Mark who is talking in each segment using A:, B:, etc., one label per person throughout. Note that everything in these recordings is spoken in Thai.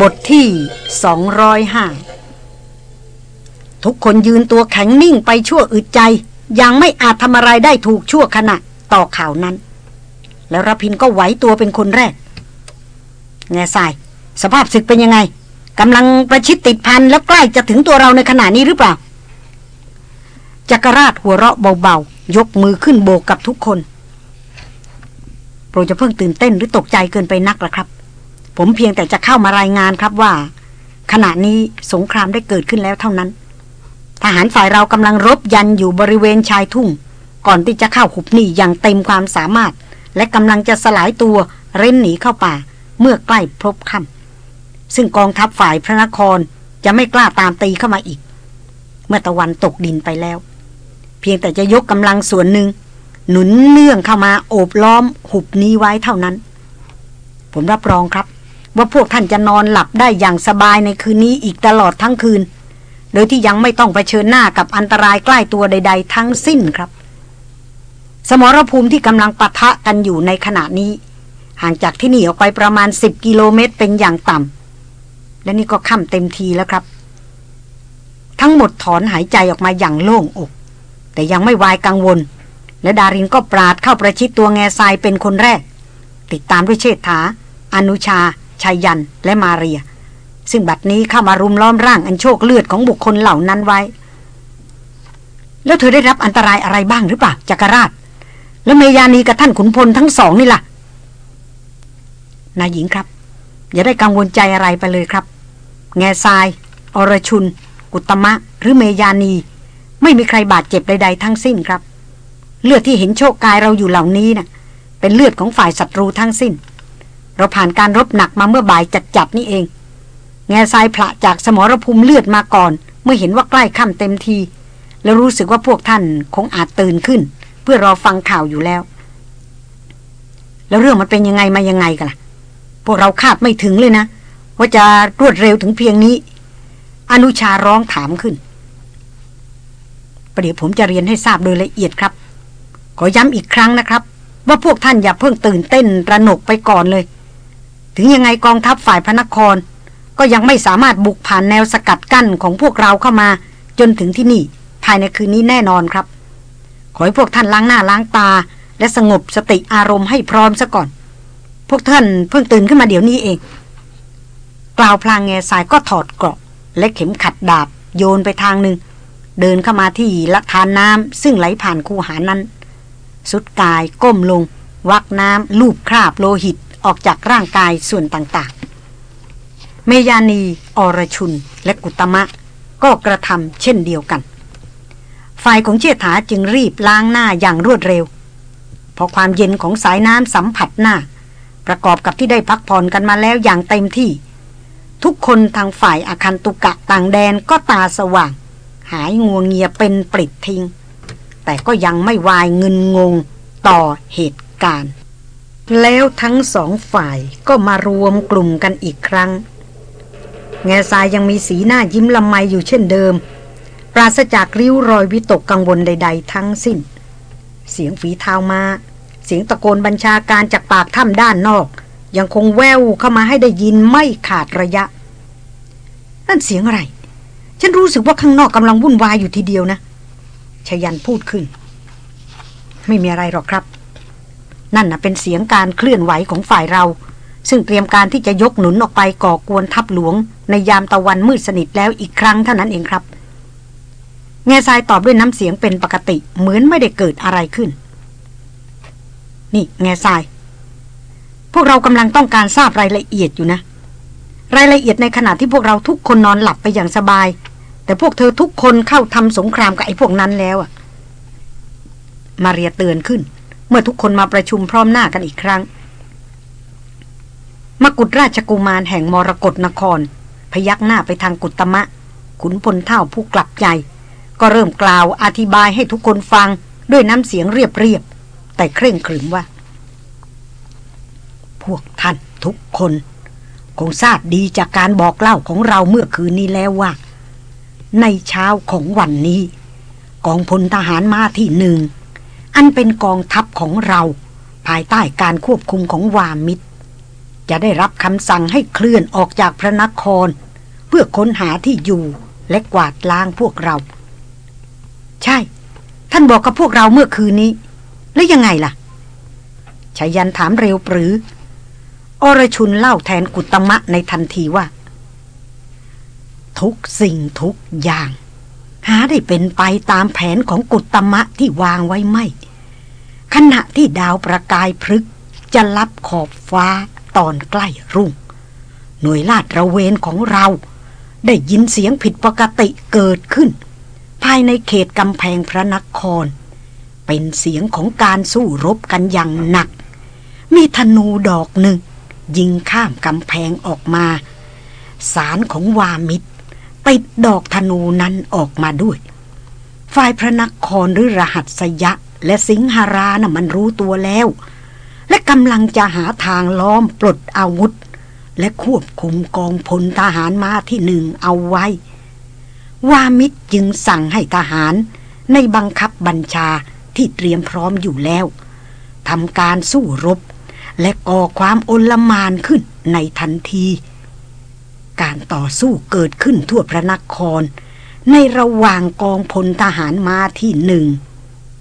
A: บทที่ 205 ทุกคนยืนตัวแข็งนิ่งไปชั่วอึดใจ ยังไม่อาจทำอะไรได้ถูกชั่วขณะต่อข่าวนั้น แล้วรพินก็ไหวตัวเป็นคนแรก แง่ทราย สภาพศึกเป็นยังไงกำลังประชิดติดพันแล้วใกล้จะถึงตัวเราในขณะนี้หรือเปล่าจักรราชหัวเราะเบาๆ ยกมือขึ้นโบกกับทุกคน โปรจะเพิ่งตื่นเต้นหรือตกใจเกินไปนักละครับ ผมเพียงแต่จะเข้ามารายงานครับว่า ขณะนี้สงครามได้เกิดขึ้นแล้วเท่านั้น ทหารฝ่ายเรากำลังรบยันอยู่บริเวณชายทุ่ง ก่อนที่จะเข้าหุบหนีอย่างเต็มความสามารถ และกำลังจะสลายตัวเร้นหนีเข้าป่า เมื่อใกล้พบค่ำซึ่งกองทัพฝ่ายพระนครจะไม่กล้าตามตีเข้ามาอีก เมื่อตะวันตกดินไปแล้ว เพียงแต่จะยกกำลังส่วนหนึ่ง หนุนเนื่องเข้ามาโอบล้อมหุบนี้ไว้เท่านั้น ผมรับรองครับ ว่าพวกท่านจะนอนหลับได้อย่างสบายในคืนนี้อีกตลอดทั้งคืน โดยที่ยังไม่ต้องไปเชิญหน้ากับอันตรายใกล้ตัวใด ๆ ทั้งสิ้นครับ สมรภูมิที่กำลังปะทะกันอยู่ในขณะนี้ ห่างจากที่นี่ออกไปประมาณ 10 กิโลเมตรเป็นอย่างต่ำและนี่ก็ค่ำเต็มทีแล้วครับ ทั้งหมดถอนหายใจออกมาอย่างโล่งอก แต่ยังไม่วายกังวล และดารินก็ปราดเข้าประชิดตัวแง่ทรายเป็นคนแรก ติดตามด้วยเชษฐาอนุชา ชัยยันและมาเรีย ซึ่งบัดนี้เข้ามารุมล้อมร่างอันโชคเลือดของบุคคลเหล่านั้นไว้ แล้วเธอได้รับอันตรายอะไรบ้างหรือเปล่าจักรราช แล้วเมยานีกับท่านขุนพลทั้งสองนี่ล่ะนายหญิงครับ อย่าได้กังวลใจอะไรไปเลยครับ แง่ทราย อรชุน กุตมะ หรือเมยานี ไม่มีใครบาดเจ็บใด ๆ ทั้งสิ้นครับ เลือดที่เห็นโชคกายเราอยู่เหล่านี้นะ่ะเป็นเลือดของฝ่ายศัตรูทั้งสิ้น เราผ่านการรบหนักมาเมื่อบ่ายจัดๆนี่เอง แง่ทรายพระจากสมรภูมิเลือดมาก่อน เมื่อเห็นว่าใกล้ค่ำเต็มที แล้วรู้สึกว่าพวกท่านคงอาจตื่นขึ้น เพื่อรอฟังข่าวอยู่แล้ว แล้วเรื่องมันเป็นยังไงมายังไงกันล่ะ พวกเราคาดไม่ถึงเลยนะ ว่าจะรวดเร็วถึงเพียงนี้ อนุชาร้องถามขึ้นประเดี๋ยวผมจะเรียนให้ทราบโดยละเอียดครับ ขอย้ำอีกครั้งนะครับ ว่าพวกท่านอย่าเพิ่งตื่นเต้นระหนกไปก่อนเลย ถึงยังไงกองทัพฝ่ายพระนคร ก็ยังไม่สามารถบุกผ่านแนวสกัดกั้นของพวกเราเข้ามา จนถึงที่นี่ ภายในคืนนี้แน่นอนครับ ขอให้พวกท่านล้างหน้าล้างตา และสงบสติอารมณ์ให้พร้อมซะก่อน พวกท่านเพิ่งตื่นขึ้นมาเดี๋ยวนี้เอง กล่าวพลางแง่สายก็ถอดเกราะ และเข็มขัดดาบ โยนไปทางหนึ่งเดินเข้ามาที่ละทานน้ำซึ่งไหลผ่านคูหานั้น สุดกายก้มลง วักน้ำลูบคราบโลหิต ออกจากร่างกายส่วนต่างๆ เมยานี อรชุน และกุตมะ ก็กระทำเช่นเดียวกัน ฝ่ายของเชษฐาจึงรีบล้างหน้าอย่างรวดเร็ว พอความเย็นของสายน้ำสัมผัสหน้า ประกอบกับที่ได้พักผ่อนกันมาแล้วอย่างเต็มที่ ทุกคนทางฝ่ายอาคันตุกะต่างแดนก็ตาสว่าง หายงวงเงียเป็นปริดทิ้ง แต่ก็ยังไม่วายเงินงงต่อเหตุการณ์ แล้วทั้งสองฝ่ายก็มารวมกลุ่มกันอีกครั้ง แง่ทรายยังมีสีหน้ายิ้มละไมอยู่เช่นเดิม ปราศจากริ้วรอยวิตกกังวลใด ๆ ทั้งสิ้น เสียงฝีเท้ามา เสียงตะโกนบัญชาการจากปากถ้ำด้านนอก ยังคงแววเข้ามาให้ได้ยินไม่ขาดระยะ นั่นเสียงอะไร ฉันรู้สึกว่าข้างนอกกำลังวุ่นวายอยู่ทีเดียวนะชยันพูดขึ้น ไม่มีอะไรหรอกครับ นั่นนะเป็นเสียงการเคลื่อนไหวของฝ่ายเรา ซึ่งเตรียมการที่จะยกหนุนออกไปก่อกวนทัพหลวง ในยามตะวันมืดสนิทแล้วอีกครั้งเท่านั้นเองครับ แง่ทรายตอบด้วยน้ำเสียงเป็นปกติเหมือนไม่ได้เกิดอะไรขึ้น นี่ แง่ทราย พวกเรากำลังต้องการทราบรายละเอียดอยู่นะ รายละเอียดในขณะที่พวกเราทุกคนนอนหลับไปอย่างสบาย แต่พวกเธอทุกคนเข้าทำสงครามกับไอ้พวกนั้นแล้วอะมาเรียเตือนขึ้น เมื่อทุกคนมาประชุมพร้อมหน้ากันอีกครั้ง มกุฎราชกุมารแห่งมรกรนคร พยักหน้าไปทางกุตมะ ขุนพลเท่าผู้กลับใจ ก็เริ่มกล่าวอธิบายให้ทุกคนฟังด้วยน้ำเสียงเรียบๆแต่เคร่งขรึมว่า พวกท่านทุกคน คงทราบดีจากการบอกเล่าของเราเมื่อคืนนี้แล้วว่า ในเช้าของวันนี้ กองพลทหารมาที่หนึ่ง อันเป็นกองทัพของเรา ภายใต้การควบคุมของวามิตร จะได้รับคำสั่งให้เคลื่อนออกจากพระนคร เพื่อค้นหาที่อยู่และกวาดล้างพวกเรา ใช่ ท่านบอกกับพวกเราเมื่อคืนนี้ แล้วยังไงล่ะชายันถามเร็วปรือ อรชุนเล่าแทนกุตมะในทันทีว่า ทุกสิ่งทุกอย่าง หาได้เป็นไปตามแผนของกุตมะที่วางไว้ไม่ ขณะที่ดาวประกายพฤกจะลับขอบฟ้าตอนใกล้รุ่ง หน่วยลาดระเวนของเรา ได้ยินเสียงผิดปกติเกิดขึ้น ภายในเขตกำแพงพระนคร เป็นเสียงของการสู้รบกันอย่างหนัก มีธนูดอกหนึ่ง ยิงข้ามกำแพงออกมา สารของวามิตรติดดอกธนูนั้นออกมาด้วย ฝ่ายพระนครหรือรหัสยะ และสิงหารานะ่ะมันรู้ตัวแล้ว และกำลังจะหาทางล้อมปลดอาวุธ และควบคุมกองพลทหารมาที่หนึ่งเอาไว้ วามิตรจึงสั่งให้ทหารในบังคับบัญชาที่เตรียมพร้อมอยู่แล้วทำการสู้รบ และก่อความโอลมานขึ้นในทันที การต่อสู้เกิดขึ้นทั่วพระนคร ในระหว่างกองพลทหารมาที่หนึ่ง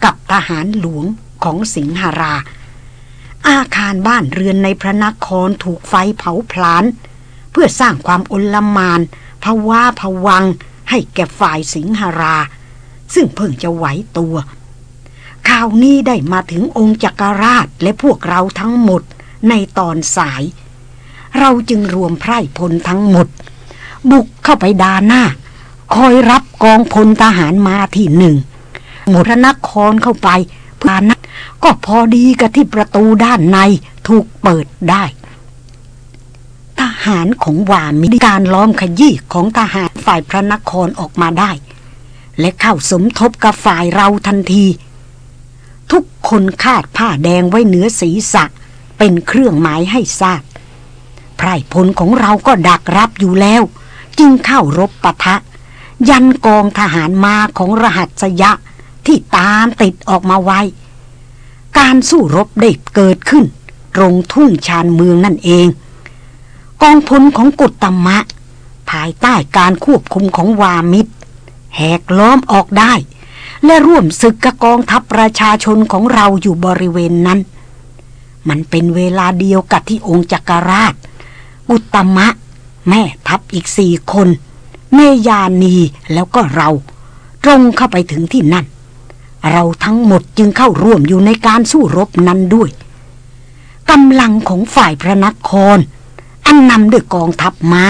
A: กับทหารหลวงของสิงหรา อาคารบ้านเรือนในพระนครถูกไฟเผาพลาน เพื่อสร้างความอลมานภาวะผวังให้แก่ฝ่ายสิงหรา ซึ่งเพิ่งจะไหวตัวข่าวนี้ได้มาถึงองค์จักรราชและพวกเราทั้งหมดในตอนสาย เราจึงรวมไพร่พลทั้งหมด บุกเข้าไปดาหน้า คอยรับกองพลทหารมาที่หนึ่ง หมดพระนครเข้าไปเพื่อนัก็พอดีกับที่ประตูด้านในถูกเปิดได้ทหารของวามีการล้อมขยี้ของทหารฝ่ายพระนครออกมาได้ และเข้าสมทบกับฝ่ายเราทันที ทุกคนคาดผ้าแดงไว้เหนือศีรษะ เป็นเครื่องหมายให้ทราบไพรพลของเราก็ดักรับอยู่แล้ว จึงเข้ารบปะทะ ยันกองทหารมาของรหัสยะ ที่ตามติดออกมาไว้การสู้รบได้เกิดขึ้น ตรงทุ่งชานเมืองนั่นเอง กองพลของกุตตมะ ภายใต้การควบคุมของวามิตร แหกล้อมออกได้ และร่วมศึกกับกองทัพประชาชนของเราอยู่บริเวณนั้น มันเป็นเวลาเดียวกับที่องค์จักรราชกุตมะ แม่ทัพอีกสี่คน เมยานีแล้วก็เรา ตรงเข้าไปถึงที่นั่น เราทั้งหมดจึงเข้าร่วมอยู่ในการสู้รบนั้นด้วยกำลังของฝ่ายพระนคร อันนำด้วยกองทัพมา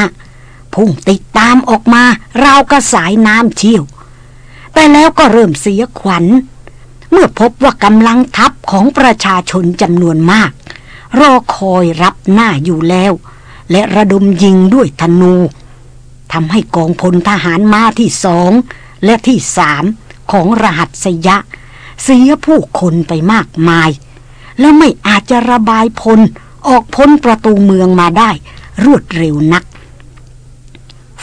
A: พุ่งติดตามออกมาราวกระสายน้ำเชี่ยว แต่แล้วก็เริ่มเสียขวัญ เมื่อพบว่ากำลังทัพของประชาชนจำนวนมาก รอคอยรับหน้าอยู่แล้ว และระดมยิงด้วยธนูทำให้กองพลทหารมาที่สองและที่สาม ของรหัสยะ เสียผู้คนไปมากมาย แล้วไม่อาจจะระบายพลออกพ้นประตูเมืองมาได้ รวดเร็วนัก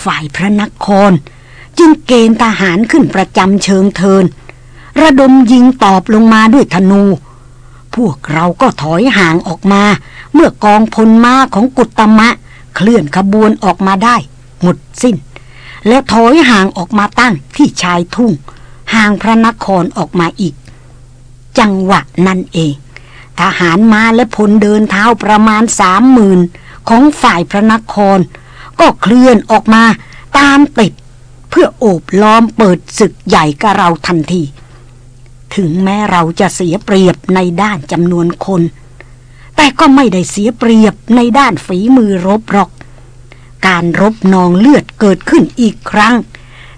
A: ฝ่ายพระนคร จึงเกณฑ์ทหารขึ้นประจำเชิงเทิน ระดมยิงตอบลงมาด้วยธนู พวกเราก็ถอยห่างออกมา เมื่อกองพลมาของกุตมะ เคลื่อนขบวนออกมาได้ หมดสิ้น แล้วถอยห่างออกมาตั้งที่ชายทุ่ง ห่างพระนครออกมาอีก จังหวะนั่นเอง ทหารมาและพลเดินเท้าประมาณสามหมื่นของฝ่ายพระนคร ก็เคลื่อนออกมาตามติด เพื่อโอบล้อมเปิดศึกใหญ่กับเราทันที ถึงแม้เราจะเสียเปรียบในด้านจำนวนคน แต่ก็ไม่ได้เสียเปรียบในด้านฝีมือรบหรอก การรบนองเลือดเกิดขึ้นอีกครั้ง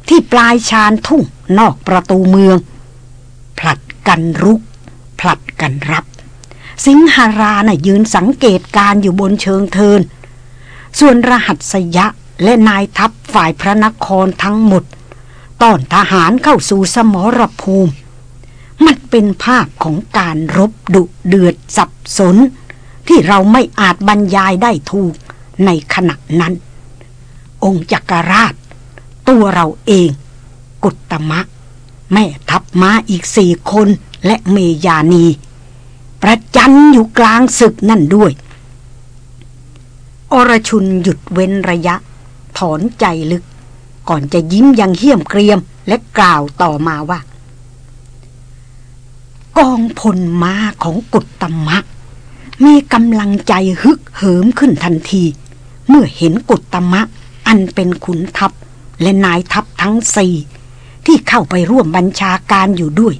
A: ที่ปลายชานทุ่ง นอกประตูเมือง ผลัดกันรุก ผลัดกันรับ สิงหารานะ่ะยืนสังเกตการอยู่บนเชิงเทิน ส่วนรหัสยะและนายทัพฝ่ายพระนครทั้งหมดต้อนทหารเข้าสู่สมรภูมิ มันเป็นภาพของการรบดุเดือดสับสน ที่เราไม่อาจบรรยายได้ถูกในขณะนั้น องค์จักรราช ตัวเราเอง กุตมะ แม่ทัพม้าอีกสี่คนและเมยานี ประจันอยู่กลางศึกนั่นด้วย อรชุนหยุดเว้นระยะ ถอนใจลึก ก่อนจะยิ้มยังเหี้ยมเกรียมและกล่าวต่อมาว่า กองพลม้าของกุตมะ มีกำลังใจฮึกเหิมขึ้นทันที เมื่อเห็นกุตตมะอันเป็นขุนทัพและนายทัพทั้งสี่ ที่เข้าไปร่วมบัญชาการอยู่ด้วย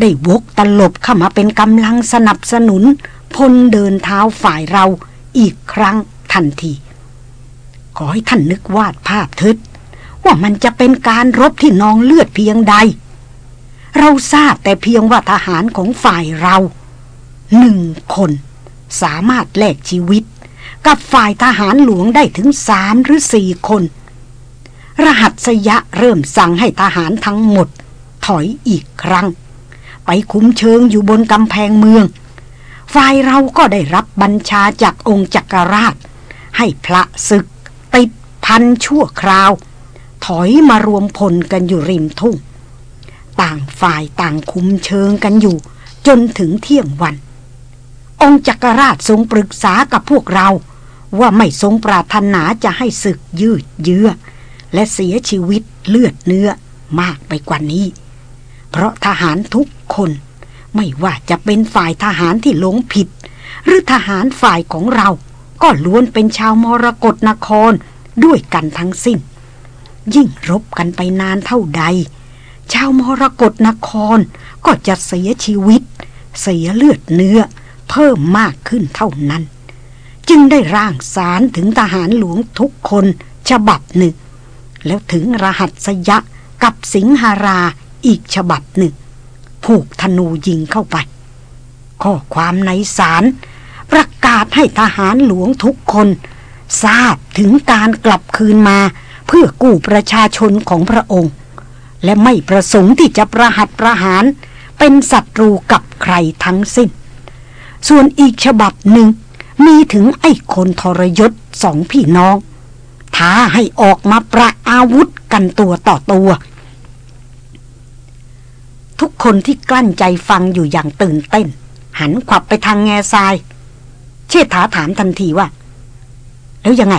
A: ได้วกตลบเข้ามาเป็นกำลังสนับสนุนพลเดินเท้าฝ่ายเราอีกครั้งทันที ขอให้ท่านนึกวาดภาพทึดว่ามันจะเป็นการรบที่นองเลือดเพียงใด เราทราบแต่เพียงว่าทหารของฝ่ายเราหนึ่งคนสามารถแลกชีวิต กับฝ่ายทหารหลวงได้ถึงสามหรือสี่คน รหัสยะเริ่มสั่งให้ทหารทั้งหมด ถอยอีกครั้ง ไปคุ้มเชิงอยู่บนกำแพงเมือง ฝ่ายเราก็ได้รับบัญชาจากองค์จักรราช ให้พระศึก ติดพันชั่วคราว ถอยมารวมพลกันอยู่ริมทุ่ง ต่างฝ่ายต่างคุ้มเชิงกันอยู่ จนถึงเที่ยงวัน องค์จักรราชทรงปรึกษากับพวกเราว่าไม่ทรงปรารถนาจะให้ศึกยืดเยื้อ และเสียชีวิตเลือดเนื้อมากไปกว่านี้ เพราะทหารทุกคนไม่ว่าจะเป็นฝ่ายทหารที่หลงผิด หรือทหารฝ่ายของเรา ก็ล้วนเป็นชาวมรกรนครด้วยกันทั้งสิ้น ยิ่งรบกันไปนานเท่าใด ชาวมรกรนครก็จะเสียชีวิต เสียเลือดเนื้อ เพิ่มมากขึ้นเท่านั้น จึงได้ร่างสารถึงทหารหลวงทุกคนฉบับหนึ่ง แล้วถึงรหัสยะกับสิงหาราอีกฉบับหนึ่ง ผูกธนูยิงเข้าไป ข้อความในสารประกาศให้ทหารหลวงทุกคน ทราบถึงการกลับคืนมาเพื่อกู้ประชาชนของพระองค์ และไม่ประสงค์ที่จะประหัตประหารเป็นศัตรูกับใครทั้งสิ้น ส่วนอีกฉบับหนึ่งมีถึงไอ้คนทรยศสองพี่น้อง ท้าให้ออกมาประอาวุธกันตัวต่อตัว ทุกคนที่กลั้นใจฟังอยู่อย่างตื่นเต้น หันขวับไปทางแง่ทราย เชษฐาถามทันทีว่า แล้วยังไง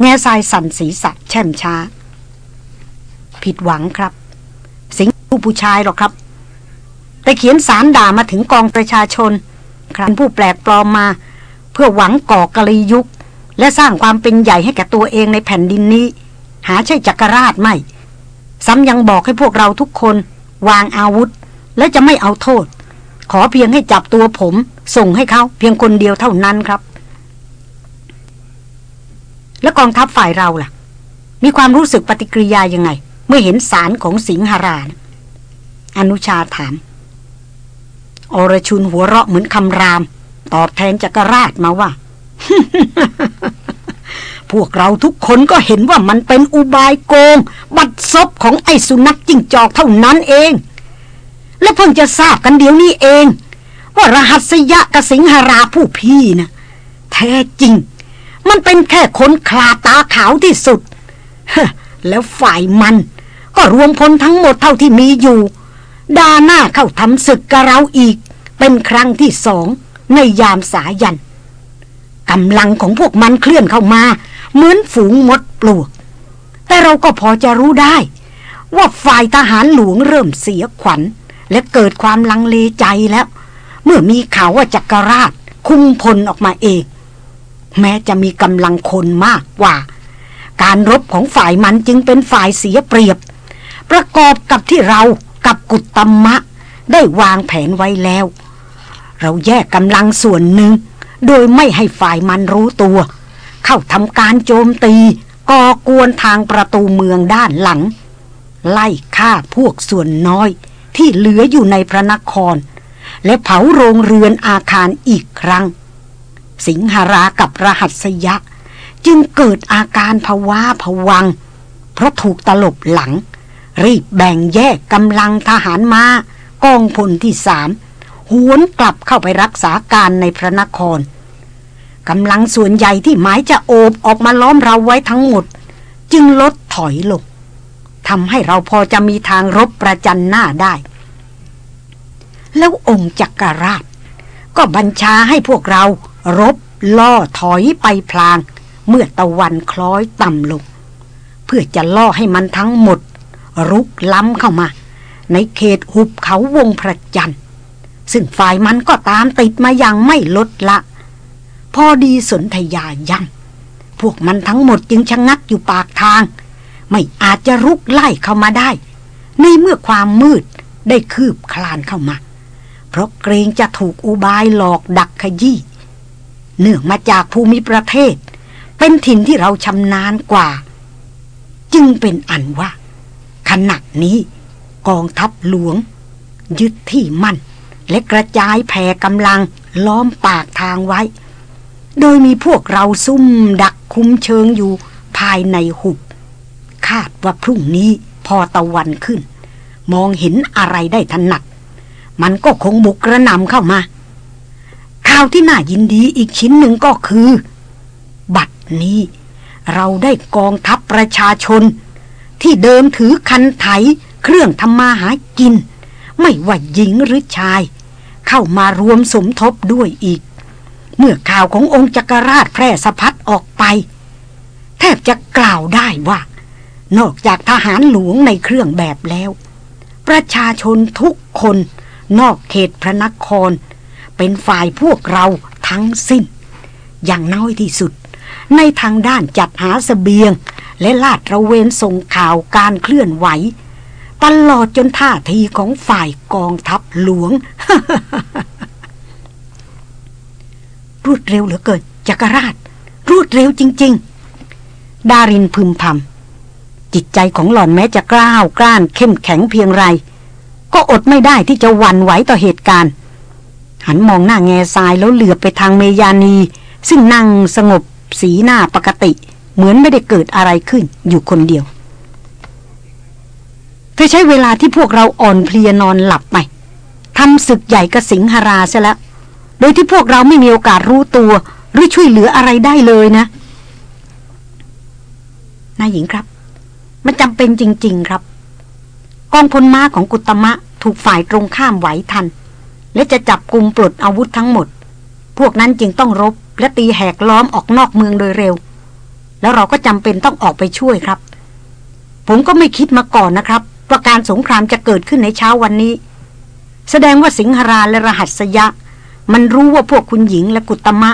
A: แง่ทรายสั่นศีรษะแช่มช้า ผิดหวังครับ สิงผู้ผู้ชายหรอกครับ แต่เขียนสารด่ามาถึงกองประชาชนครั้นผู้แปลกปลอมมา เพื่อหวังก่อกะลียุค และสร้างความเป็นใหญ่ให้แก่ตัวเองในแผ่นดินนี้ หาใช่จักรราชไม่ ซ้ำยังบอกให้พวกเราทุกคนวางอาวุธ และจะไม่เอาโทษ ขอเพียงให้จับตัวผม ส่งให้เขาเพียงคนเดียวเท่านั้นครับ แล้วกองทัพฝ่ายเราล่ะ มีความรู้สึกปฏิกิริยายังไง เมื่อเห็นสารของสิงหรานะอนุชาถาม อรชุนหัวเราะเหมือนคำราม ตอบแทนจักรราชมาว่า พวกเราทุกคนก็เห็นว่ามันเป็นอุบายโกง บัดซบของไอ้สุนัขจิ้งจอกเท่านั้นเอง และเพิ่งจะทราบกันเดี๋ยวนี้เอง ว่ารหัสยะกสิงหราผู้พี่นะแท้จริง มันเป็นแค่คนคลาตาขาวที่สุด แล้วฝ่ายมัน ก็รวมพลทั้งหมดเท่าที่มีอยู่ดาหน้าเข้าทำศึกกับเราอีก เป็นครั้งที่สองในยามสายัน กำลังของพวกมันเคลื่อนเข้ามา เหมือนฝูงมดปลวก แต่เราก็พอจะรู้ได้ ว่าฝ่ายทหารหลวงเริ่มเสียขวัญ และเกิดความลังเลใจแล้ว เมื่อมีข่าวว่าจักรราช คุมพลออกมาเอง แม้จะมีกำลังคนมากกว่า การรบของฝ่ายมันจึงเป็นฝ่ายเสียเปรียบ ประกอบกับที่เรากับกุตตมะได้วางแผนไว้แล้ว เราแยกกำลังส่วนหนึ่ง โดยไม่ให้ฝ่ายมันรู้ตัว เข้าทำการโจมตีก่อกวนทางประตูเมืองด้านหลัง ไล่ฆ่าพวกส่วนน้อยที่เหลืออยู่ในพระนคร และเผาโรงเรือนอาคารอีกครั้ง สิงหรากับรหัสยะ จึงเกิดอาการภาวะผวัง เพราะถูกตลบหลัง รีบแบ่งแยกกำลังทหารมากองพลที่สาม หวนกลับเข้าไปรักษาการในพระนครกำลังส่วนใหญ่ที่หมายจะโอบออกมาล้อมเราไว้ทั้งหมด จึงลดถอยลงทำให้เราพอจะมีทางรบประจันหน้าได้ แล้วองค์จักรราช ก็บัญชาให้พวกเรารบล่อถอยไปพลาง เมื่อตะวันคล้อยต่ำลง เพื่อจะล่อให้มันทั้งหมด รุกล้ำเข้ามา ในเขตหุบเขาวงพระจันทร์ ซึ่งฝ่ายมันก็ตามติดมาอย่างไม่ลดละ พอดีสนธยาย้ำพวกมันทั้งหมดจึงชะงักอยู่ปากทาง ไม่อาจจะรุกไล่เข้ามาได้ ในเมื่อความมืดได้คืบคลานเข้ามา เพราะเกรงจะถูกอุบายหลอกดักขยี้เนื่องมาจากภูมิประเทศ เป็นถิ่นที่เราชำนาญกว่า จึงเป็นอันว่า ขณะนี้กองทัพหลวง ยึดที่มั่น และกระจายแผ่กำลังล้อมปากทางไว้ โดยมีพวกเราซุ่มดักคุ้มเชิงอยู่ภายในหุบ คาดว่าพรุ่งนี้พอตะวันขึ้น มองเห็นอะไรได้ถนัด มันก็คงบุกกระนำเข้ามาข่าวที่น่ายินดีอีกชิ้นหนึ่งก็คือ บัดนี้ เราได้กองทัพประชาชน ที่เดิมถือคันไถเครื่องทำมาหากิน ไม่ว่าหญิงหรือชาย เข้ามารวมสมทบด้วยอีก เมื่อข่าวขององค์จักรราชแพร่สะพัดออกไป แทบจะกล่าวได้ว่า นอกจากทหารหลวงในเครื่องแบบแล้ว ประชาชนทุกคน นอกเขตพระนคร เป็นฝ่ายพวกเราทั้งสิ้น อย่างน้อยที่สุด ในทางด้านจัดหาสเสบียงและลาดระเวนส่งข่าวการเคลื่อนไหว ตลอดจนท่าทีของฝ่ายกองทัพหลวง รวดเร็วเหลือเกินจักรราช รวดเร็วจริง ๆ ดารินพึมพำจิตใจของหล่อนแม้จะกล้าวกล้านเข้มแข็งเพียงไร ก็อดไม่ได้ที่จะวันไหวต่อเหตุการณ์ หันมองหน้าแง่ทรายแล้วเหลือบไปทางเมยานี ซึ่งนั่งสงบสีหน้าปกติ เหมือนไม่ได้เกิดอะไรขึ้นอยู่คนเดียว อใช้เวลาที่พวกเราอ่อนเพลียนอนหลับไปทำศึกใหญ่กับสิงหราซะแล้ว โดยที่พวกเราไม่มีโอกาสรู้ตัว หรือช่วยเหลืออะไรได้เลยนะ นายหญิงครับ มันจำเป็นจริง ๆครับ กองพลม้าของกุตมะถูกฝ่ายตรงข้ามไหวทัน และจะจับกลุ่มปลดอาวุธทั้งหมด พวกนั้นจึงต้องรบและตีแหกล้อมออกนอกเมืองโดยเร็ว แล้วเราก็จำเป็นต้องออกไปช่วยครับ ผมก็ไม่คิดมาก่อนนะครับ ว่าการสงครามจะเกิดขึ้นในเช้าวันนี้ แสดงว่าสิงหราและรหัสยะ มันรู้ว่าพวกคุณหญิงและกุตมะ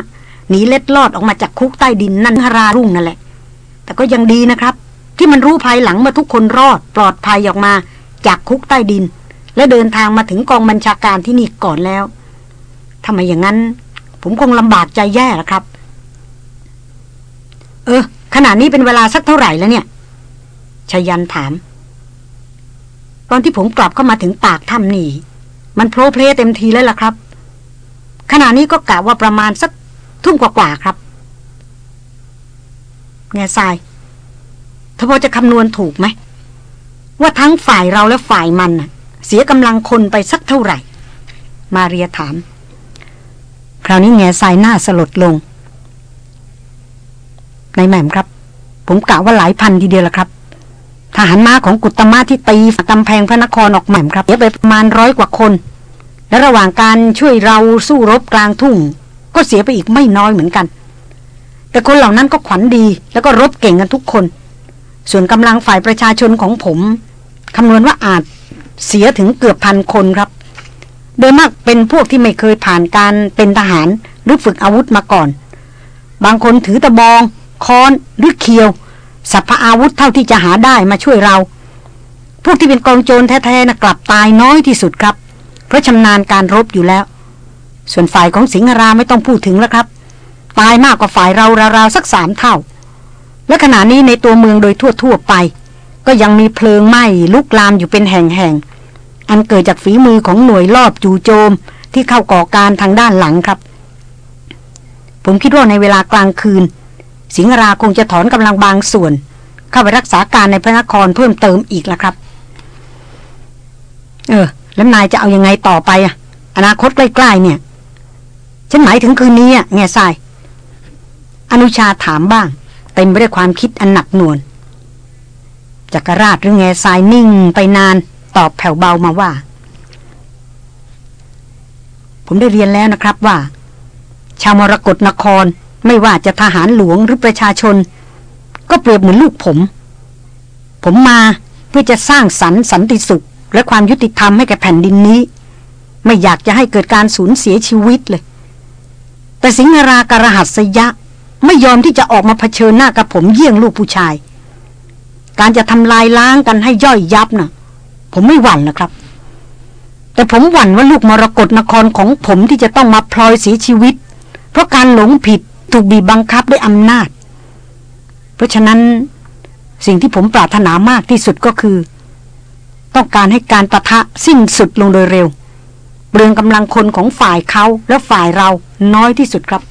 A: หนีเล็ดลอดออกมาจากคุกใต้ดินนั่นหรารุ่งนั่นแหละ แต่ก็ยังดีนะครับ ที่มันรู้ภายหลังมาทุกคนรอดปลอดภัยออกมาจากคุกใต้ดิน และเดินทางมาถึงกองบัญชาการที่นี่ก่อนแล้วทำไมอย่างนั้น ผมคงลำบากใจแย่ละครับ เออขณะนี้เป็นเวลาสักเท่าไหร่แล้วเนี่ยชยันถาม ตอนที่ผมกลับเข้ามาถึงปากถ้ำนี่ มันโผล่เพลเต็มทีแล้วล่ะครับ ขณะนี้ก็กะว่าประมาณสักทุ่มกว่าๆครับแง่ทรายเธอพอจะคำนวณถูกไหม ว่าทั้งฝ่ายเราและฝ่ายมันเสียกำลังคนไปสักเท่าไหร่ มาเรียถาม คราวนี้แง่ทรายหน้าสลดลงนายแหม่มครับ ผมกะว่าหลายพันทีเดียวละครับ ทหารม้าของกุตมะที่ตีกำแพงพระนครออกแหม่ครับเสียไปประมาณร้อยกว่าคน และระหว่างการช่วยเราสู้รบกลางทุ่ง ก็เสียไปอีกไม่น้อยเหมือนกัน แต่คนเหล่านั้นก็ขวัญดี แล้วก็รบเก่งกันทุกคน ส่วนกำลังฝ่ายประชาชนของผมคำนวณว่าอาจเสียถึงเกือบพันคนครับ โดยมากเป็นพวกที่ไม่เคยผ่านการเป็นทหารหรือฝึกอาวุธมาก่อน บางคนถือตะบอง ค้อนหรือเคียว สัพพอาวุธเท่าที่จะหาได้มาช่วยเรา พวกที่เป็นกองโจรแท้ๆนะกลับตายน้อยที่สุดครับ เพราะชำนาญการรบอยู่แล้ว ส่วนฝ่ายของสิงหราไม่ต้องพูดถึงแล้วครับ ตายมากกว่าฝ่ายเราราวๆสักสามเท่า และขณะนี้ในตัวเมืองโดยทั่วๆไป ก็ยังมีเพลิงไหม้ลุกลามอยู่เป็นแห่งๆอันเกิดจากฝีมือของหน่วยรอบจู่โจมที่เข้าก่อการทางด้านหลังครับ ผมคิดว่าในเวลากลางคืน สิงหราคงจะถอนกำลังบางส่วน เข้าไปรักษาการในพระนครเพิ่มเติมอีกละครับ เออ แล้วนายจะเอายังไงต่อไปอะอนาคตใกล้ๆเนี่ย ฉันหมายถึงคืนนี้อะแง่ทราย อนุชาถามบ้างเต็มไปด้วยความคิดอันหนักหน่วงจักรราชหรือแง่ทรายนิ่งไปนาน ตอบแผ่วเบามาว่า ผมได้เรียนแล้วนะครับว่า ชาวมรกรนคร ไม่ว่าจะทหารหลวงหรือประชาชน ก็เปรียบเหมือนลูกผม ผมมาเพื่อจะสร้างสรรค์สันติสุข และความยุติธรรมให้แก่แผ่นดินนี้ ไม่อยากจะให้เกิดการสูญเสียชีวิตเลย แต่สิงหราการหัสยะไม่ยอมที่จะออกมาเผชิญหน้ากับผมเยี่ยงลูกผู้ชาย การจะทำลายล้างกันให้ย่อยยับนะ่ะ ผมไม่หวั่นนะครับ แต่ผมหวั่นว่าลูกมรกรนครของผมที่จะต้องมาพลอยเสียชีวิต เพราะการหลงผิด ถูกบีบบังคับด้วยอำนาจ เพราะฉะนั้นสิ่งที่ผมปรารถนามากที่สุดก็คือ ต้องการให้การประทะสิ้นสุดลงโดยเร็วเปลืองกำลังคนของฝ่ายเขาและฝ่ายเราน้อยที่สุดครับ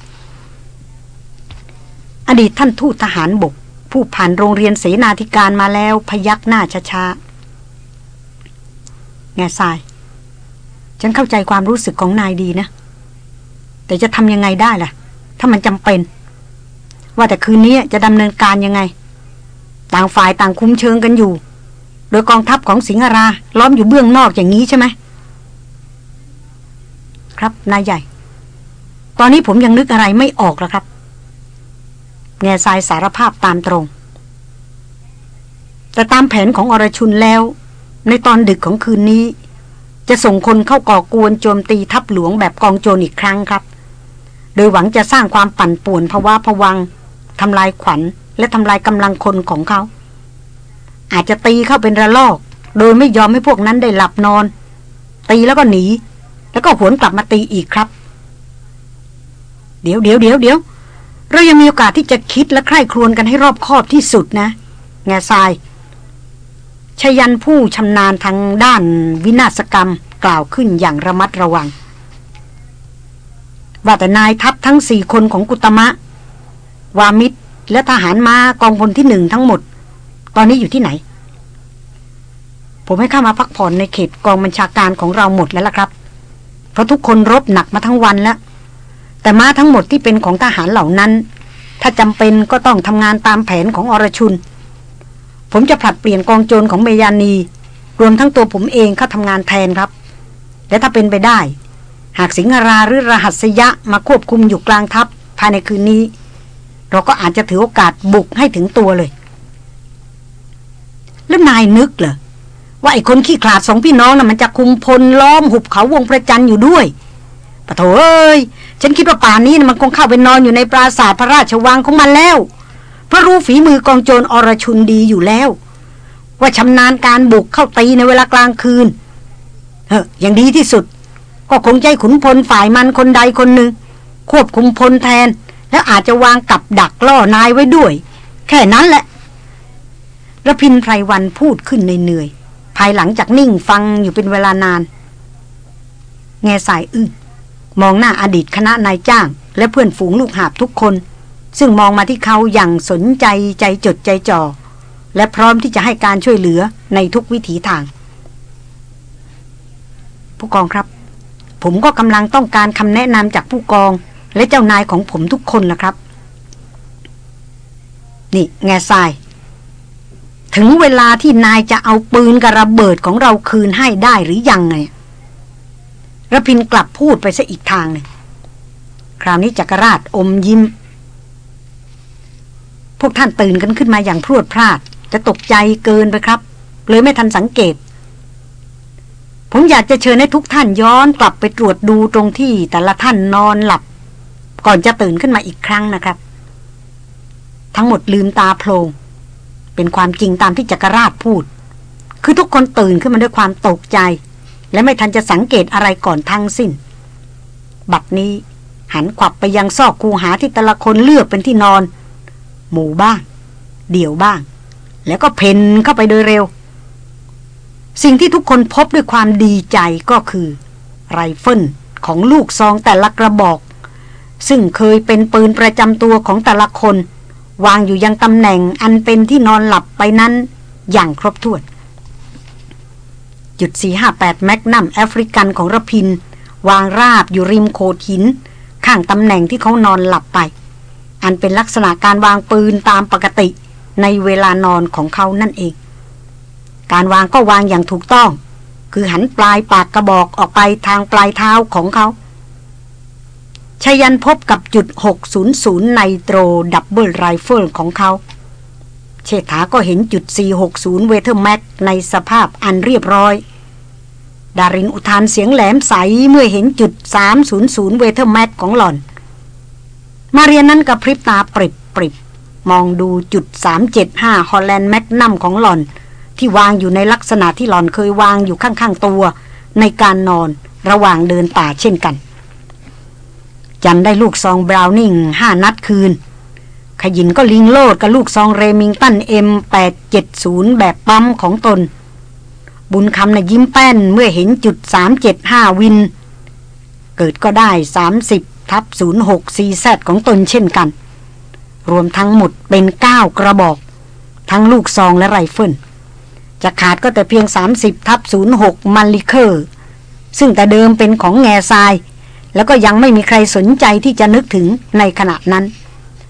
A: อดีตท่านทูตทหารบก ผู้ผ่านโรงเรียนเสนาธิการมาแล้วพยักหน้าช้าๆแง่ทราย ฉันเข้าใจความรู้สึกของนายดีนะ แต่จะทำยังไงได้ล่ะ ถ้ามันจำเป็น ว่าแต่คืนนี้จะดำเนินการยังไง ต่างฝ่ายต่างคุ้มเชิงกันอยู่ โดยกองทัพของสิงหรา ล้อมอยู่เบื้องนอกอย่างนี้ใช่ไหมครับนายใหญ่ ตอนนี้ผมยังนึกอะไรไม่ออกแล้วครับ แง่ทรายสารภาพตามตรง แต่ตามแผนของอรชุนแล้ว ในตอนดึกของคืนนี้ จะส่งคนเข้าก่อกวนโจมตีทัพหลวงแบบกองโจรอีกครั้งครับ โดยหวังจะสร้างความปั่นป่วนภาวะผวังทำลายขวัญ และทำลายกำลังคนของเขา อาจจะตีเข้าเป็นระลอก โดยไม่ยอมให้พวกนั้นได้หลับนอน ตีแล้วก็หนี แล้วก็หวนกลับมาตีอีกครับ เดี๋ยวเดี๋ยวเดี๋ยวเดี๋ยวเรายังมีโอกาสที่จะคิดและใคร่ครวญกันให้รอบคอบที่สุดนะแง่ทรายชยันผู้ชำนาญทางด้านวินาศกรรมกล่าวขึ้นอย่างระมัดระวัง ว่าแต่นายทัพทั้งสี่คนของกุตมะ วามิตรและทหารมากองพลที่หนึ่งทั้งหมด ตอนนี้อยู่ที่ไหน ผมให้เข้ามาพักผ่อนในเขตกองบัญชาการของเราหมดแล้วล่ะครับ เพราะทุกคนรบหนักมาทั้งวันแล้ว แต่ม้าทั้งหมดที่เป็นของทหารเหล่านั้น ถ้าจำเป็นก็ต้องทำงานตามแผนของอรชุน ผมจะผลัดเปลี่ยนกองโจรของเมยานี รวมทั้งตัวผมเองเข้าทำงานแทนครับ และถ้าเป็นไปได้ หากสิงหราหรือรหัสยะมาควบคุมอยู่กลางทัพภายในคืนนี้ เราก็อาจจะถือโอกาสบุกให้ถึงตัวเลย แล้วนายนึกเหรอว่าไอ้คนขี้ขลาดสองพี่น้องน่ะมันจะคุมพลล้อมหุบเขาวงพระจันทร์อยู่ด้วยปะโถเอ้ย ฉันคิดว่าป่านนี้นะมันคงเข้าไปนอนอยู่ในปราสาทพระราชวังของมันแล้ว เพราะรู้ฝีมือกองโจรอรชุนดีอยู่แล้ว ว่าชำนาญการบุกเข้าตีในเวลากลางคืน เฮ้ยอย่างดีที่สุด ก็คงใจขุนพลฝ่ายมันคนใดคนหนึ่ง ควบคุมพลแทน แล้วอาจจะวางกับดักล่อนายไว้ด้วย แค่นั้นแหละระพินไพรวันพูดขึ้นในเหนื่อยภายหลังจากนิ่งฟังอยู่เป็นเวลานาน แง่สายอึ้งมองหน้าอดีตคณะนายจ้าง และเพื่อนฝูงลูกหาบทุกคน ซึ่งมองมาที่เขาอย่างสนใจใจจดใจจ่อและพร้อมที่จะให้การช่วยเหลือในทุกวิถีทาง ผู้กองครับ ผมก็กำลังต้องการคำแนะนำจากผู้กอง และเจ้านายของผมทุกคนล่ะครับ นี่แง่ทราย ถึงเวลาที่นายจะเอาปืนกระเบิดของเราคืนให้ได้หรือยังไงระพินกลับพูดไปซะอีกทางหนึ่งคราวนี้จักรราชอมยิ้ม พวกท่านตื่นกันขึ้นมาอย่างพรวดพลาด จะตกใจเกินไปครับ เลยไม่ทันสังเกต ผมอยากจะเชิญให้ทุกท่านย้อนกลับไปตรวจดูตรงที่แต่ละท่านนอนหลับ ก่อนจะตื่นขึ้นมาอีกครั้งนะครับ ทั้งหมดลืมตาโพลงเป็นความจริงตามที่จักรราชพูด คือทุกคนตื่นขึ้นมาด้วยความตกใจ และไม่ทันจะสังเกตอะไรก่อนทั้งสิ้น บัดนี้หันขวับไปยังซอกคูหาที่แต่ละคนเลือกเป็นที่นอน หมู่บ้าง เดี่ยวบ้าง แล้วก็เผ่นเข้าไปโดยเร็ว สิ่งที่ทุกคนพบด้วยความดีใจก็คือ ไรเฟิลของลูกซองแต่ละกระบอก ซึ่งเคยเป็นปืนประจำตัวของแต่ละคน วางอยู่ยังตำแหน่งอันเป็นที่นอนหลับไปนั้น อย่างครบถ้วนจุด458แมกนัมแอฟริกันของระพิน วางราบอยู่ริมโขดหิน ข้างตำแหน่งที่เขานอนหลับไป อันเป็นลักษณะการวางปืนตามปกติในเวลานอนของเขานั่นเอง การวางก็วางอย่างถูกต้อง คือหันปลายปากกระบอกออกไปทางปลายเท้าของเขาชยันพบกับจุด 600 ไนโตรdouble rifle ของเขา เชษฐาก็เห็นจุด 460 เวเทอร์แม็กในสภาพอันเรียบร้อย ดารินอุทานเสียงแหลมใสเมื่อเห็นจุด 300 เวเทอร์แม็กของหล่อน มาเรียนนั้นกับพริบตาปริบปริบมองดูจุด 375 ฮอลแลนด์แมกนัมของหล่อน ที่วางอยู่ในลักษณะที่หล่อนเคยวางอยู่ข้างๆตัว ในการนอนระหว่างเดินป่าเช่นกัน จันได้ลูกซองบราวนิงห้านัดคืน ขยินก็ลิงโลดกับลูกซองเรมิงตัน M แปดเจ็ดศูนย์แบบปั๊มของตน บุญคำน่ะยิ้มแป้นเมื่อเห็นจุดสามเจ็ดห้าวิน เกิดก็ได้สามสิบทับศูนย์หกซีแซของตนเช่นกัน รวมทั้งหมดเป็นเก้ากระบอก ทั้งลูกซองและไรเฟิล จะขาดก็แต่เพียง 30ทับ06มันลิเคอร์ ซึ่งแต่เดิมเป็นของแง่ทราย แล้วก็ยังไม่มีใครสนใจที่จะนึกถึงในขณะนั้น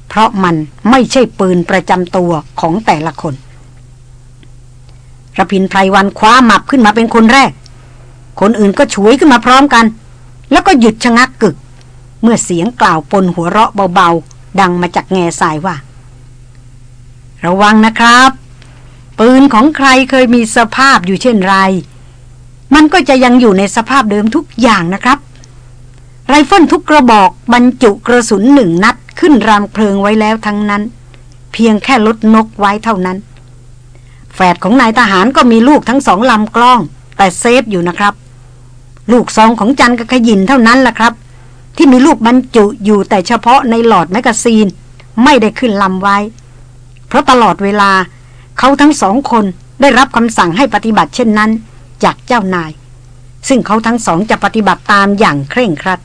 A: เพราะมันไม่ใช่ปืนประจำตัวของแต่ละคนระพินไพรวันคว้าหมับขึ้นมาเป็นคนแรก คนอื่นก็ช่วยขึ้นมาพร้อมกัน แล้วก็หยุดชะงักกึก เมื่อเสียงกล่าวปนหัวเราะเบาๆ ดังมาจากแง่สายว่า ระวังนะครับ ปืนของใครเคยมีสภาพอยู่เช่นไร มันก็จะยังอยู่ในสภาพเดิมทุกอย่างนะครับ ไรเฟิลทุกกระบอกบรรจุกระสุนหนึ่งนัดขึ้นรังเพลิงไว้แล้วทั้งนั้น เพียงแค่ลดนกไว้เท่านั้น แฝดของนายทหารก็มีลูกทั้งสองลำกล้อง แต่ safe อยู่นะครับ ลูกซองของจันกับขยินเท่านั้นล่ะครับ ที่มีลูกบรรจุอยู่แต่เฉพาะในหลอด magazine ไม่ได้ขึ้นลำไว้ เพราะตลอดเวลา เขาทั้งสองคนได้รับคำสั่งให้ปฏิบัติเช่นนั้น จากเจ้านาย ซึ่งเขาทั้งสองจะปฏิบัติตามอย่างเคร่งครัด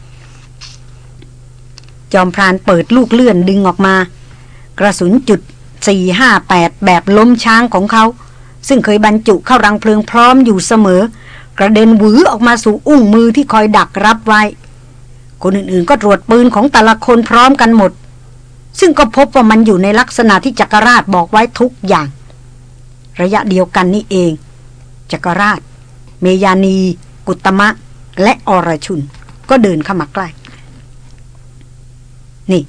A: จอมพรานเปิดลูกเลื่อนดึงออกมา กระสุนจุด 458 แบบล้มช้างของเขา ซึ่งเคยบรรจุเข้ารังเพลิงพร้อมอยู่เสมอ กระเด็นหวือออกมาสู่อุ้งมือที่คอยดักรับไว้ คนอื่นๆ ก็ตรวจปืนของแต่ละคนพร้อมกันหมดซึ่งก็พบว่ามันอยู่ในลักษณะที่จักรราชบอกไว้ทุกอย่าง ระยะเดียวกันนี่เอง จักรราช เมยานี กุตมะ และอรชุน ก็เดินเข้ามาใกล้ นี่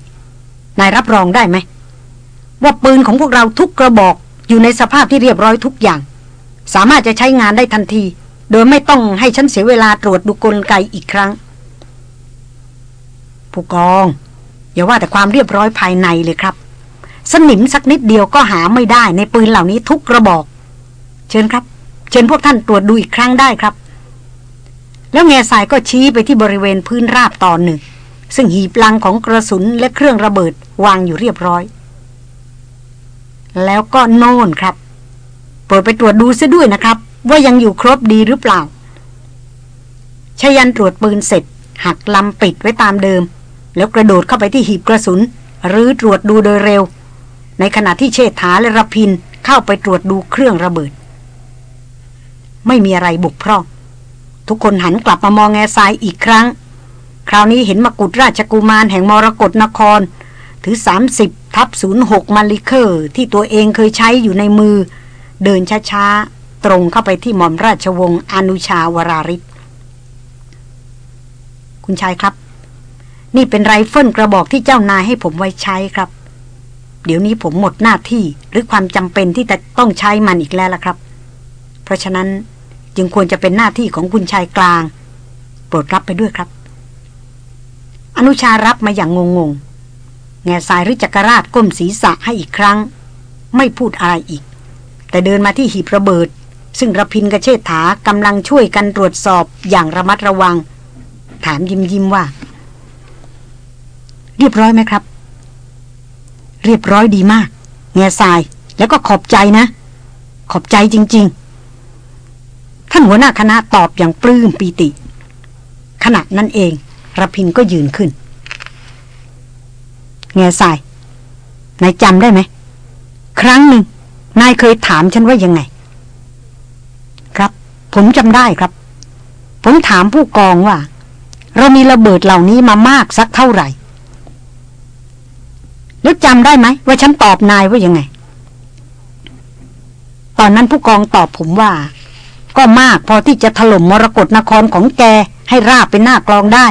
A: นายรับรองได้ไหม ว่าปืนของพวกเราทุกกระบอกอยู่ในสภาพที่เรียบร้อยทุกอย่าง สามารถจะใช้งานได้ทันที โดยไม่ต้องให้ฉันเสียเวลาตรวจดูกลไกอีกครั้ง ผู้กอง อย่าว่าแต่ความเรียบร้อยภายในเลยครับ สนิมสักนิดเดียวก็หาไม่ได้ในปืนเหล่านี้ทุกกระบอก เชิญครับ เชิญพวกท่านตรวจดูอีกครั้งได้ครับ แล้วแง่สายก็ชี้ไปที่บริเวณพื้นราบตอนหนึ่ง ซึ่งหีบลังของกระสุนและเครื่องระเบิดวางอยู่เรียบร้อย แล้วก็โน่นครับโปรดไปตรวจดูซะด้วยนะครับ ว่ายังอยู่ครบดีหรือเปล่าชายันตรวจปืนเสร็จ หักลำปิดไว้ตามเดิม แล้วกระโดดเข้าไปที่หีบกระสุน หรือตรวจดูโดยเร็ว ในขณะที่เชษฐาและรพินเข้าไปตรวจดูเครื่องระเบิด ไม่มีอะไรบุกพร่อง ทุกคนหันกลับมามองแง่ทรายอีกครั้ง คราวนี้เห็นมกุฎราชกุมารแห่งมรกรนคร ถือ 30 ทับ06มันลิเคอร์ ที่ตัวเองเคยใช้อยู่ในมือ เดินช้าๆ ตรงเข้าไปที่หม่อมราชวงศ์อนุชาวราฤทธิ์ คุณชายครับ นี่เป็นไรเฟิลกระบอกที่เจ้านายให้ผมไว้ใช้ครับ เดี๋ยวนี้ผมหมดหน้าที่หรือความจำเป็นที่จะต้องใช้มันอีกแล้วล่ะครับ เพราะฉะนั้นจึงควรจะเป็นหน้าที่ของคุณชายกลาง โปรดรับไปด้วยครับ อนุชารับมาอย่างงงๆ แง่สายริจักรราชก้มศีรษะให้อีกครั้ง ไม่พูดอะไรอีก แต่เดินมาที่หีบระเบิด ซึ่งระพินกระเชษฐากำลังช่วยกันตรวจสอบอย่างระมัดระวัง ถามยิ้มยิ้มว่า เรียบร้อยไหมครับ เรียบร้อยดีมาก แง่ทราย แล้วก็ขอบใจนะ ขอบใจจริง ๆ ท่านหัวหน้าคณะตอบอย่างปลื้มปีติ ขณะนั้นเองรพินก็ยืนขึ้น แง่ทราย นายจำได้ไหม ครั้งหนึ่ง นายเคยถามฉันว่ายังไง ครับ ผมจำได้ครับ ผมถามผู้กองว่า เรามีระเบิดเหล่านี้มามากสักเท่าไหร่ แล้วจำได้ไหมว่าฉันตอบนายว่ายังไง ตอนนั้นผู้กองตอบผมว่า ก็มากพอที่จะถล่มมรกรนครของแกให้ราบเป็นหน้ากลองได้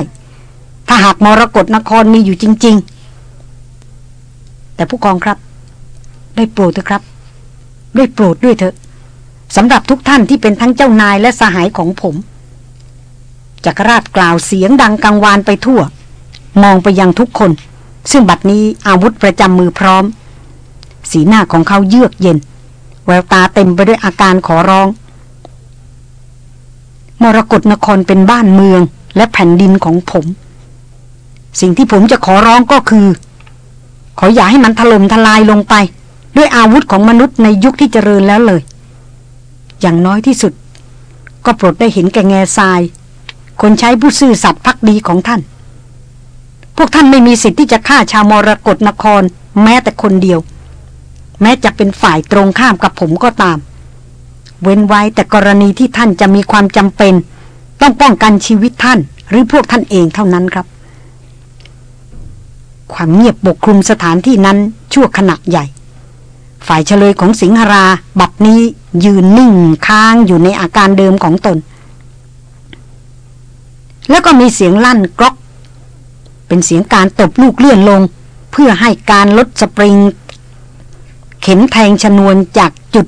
A: ถ้ถ้าหากมรกรนครมีอยู่จริง ๆ แต่ผู้กองครับ ได้โปรดเถอะครับ ได้โปรดด้วยเถอะสำหรับทุกท่านที่เป็นทั้งเจ้านายและสหายของผมจักรราชกล่าวเสียงดังกังวานไปทั่ว มองไปยังทุกคน ซึ่งบัดนี้อาวุธประจำมือพร้อม สีหน้าของเขาเยือกเย็น แววตาเต็มไปด้วยอาการขอร้อง มรกรนครเป็นบ้านเมืองและแผ่นดินของผม สิ่งที่ผมจะขอร้องก็คือ ขออย่าให้มันถล่มทลายลงไป ด้วยอาวุธของมนุษย์ในยุคที่เจริญแล้วเลย อย่างน้อยที่สุด ก็โปรดได้เห็นแก่แง่ทราย คนใช้ผู้ซื่อสัตย์พักดีของท่าน พวกท่านไม่มีสิทธิ์ที่จะฆ่าชาวมรกรนคร แม้แต่คนเดียว แม้จะเป็นฝ่ายตรงข้ามกับผมก็ตาม เว้นไว้แต่กรณีที่ท่านจะมีความจำเป็น ต้องป้องกันชีวิตท่าน หรือพวกท่านเองเท่านั้นครับ ความเงียบปกคลุมสถานที่นั้นชั่วขณะใหญ่ ฝ่ายเฉลยของสิงหรา บัดนี้ยืนนิ่งค้างอยู่ในอาการเดิมของตนแล้วก็มีเสียงลั่นกรอก เป็นเสียงการตบลูกเลื่อนลง เพื่อให้การลดสปริง เข็มแทงชนวนจากจุด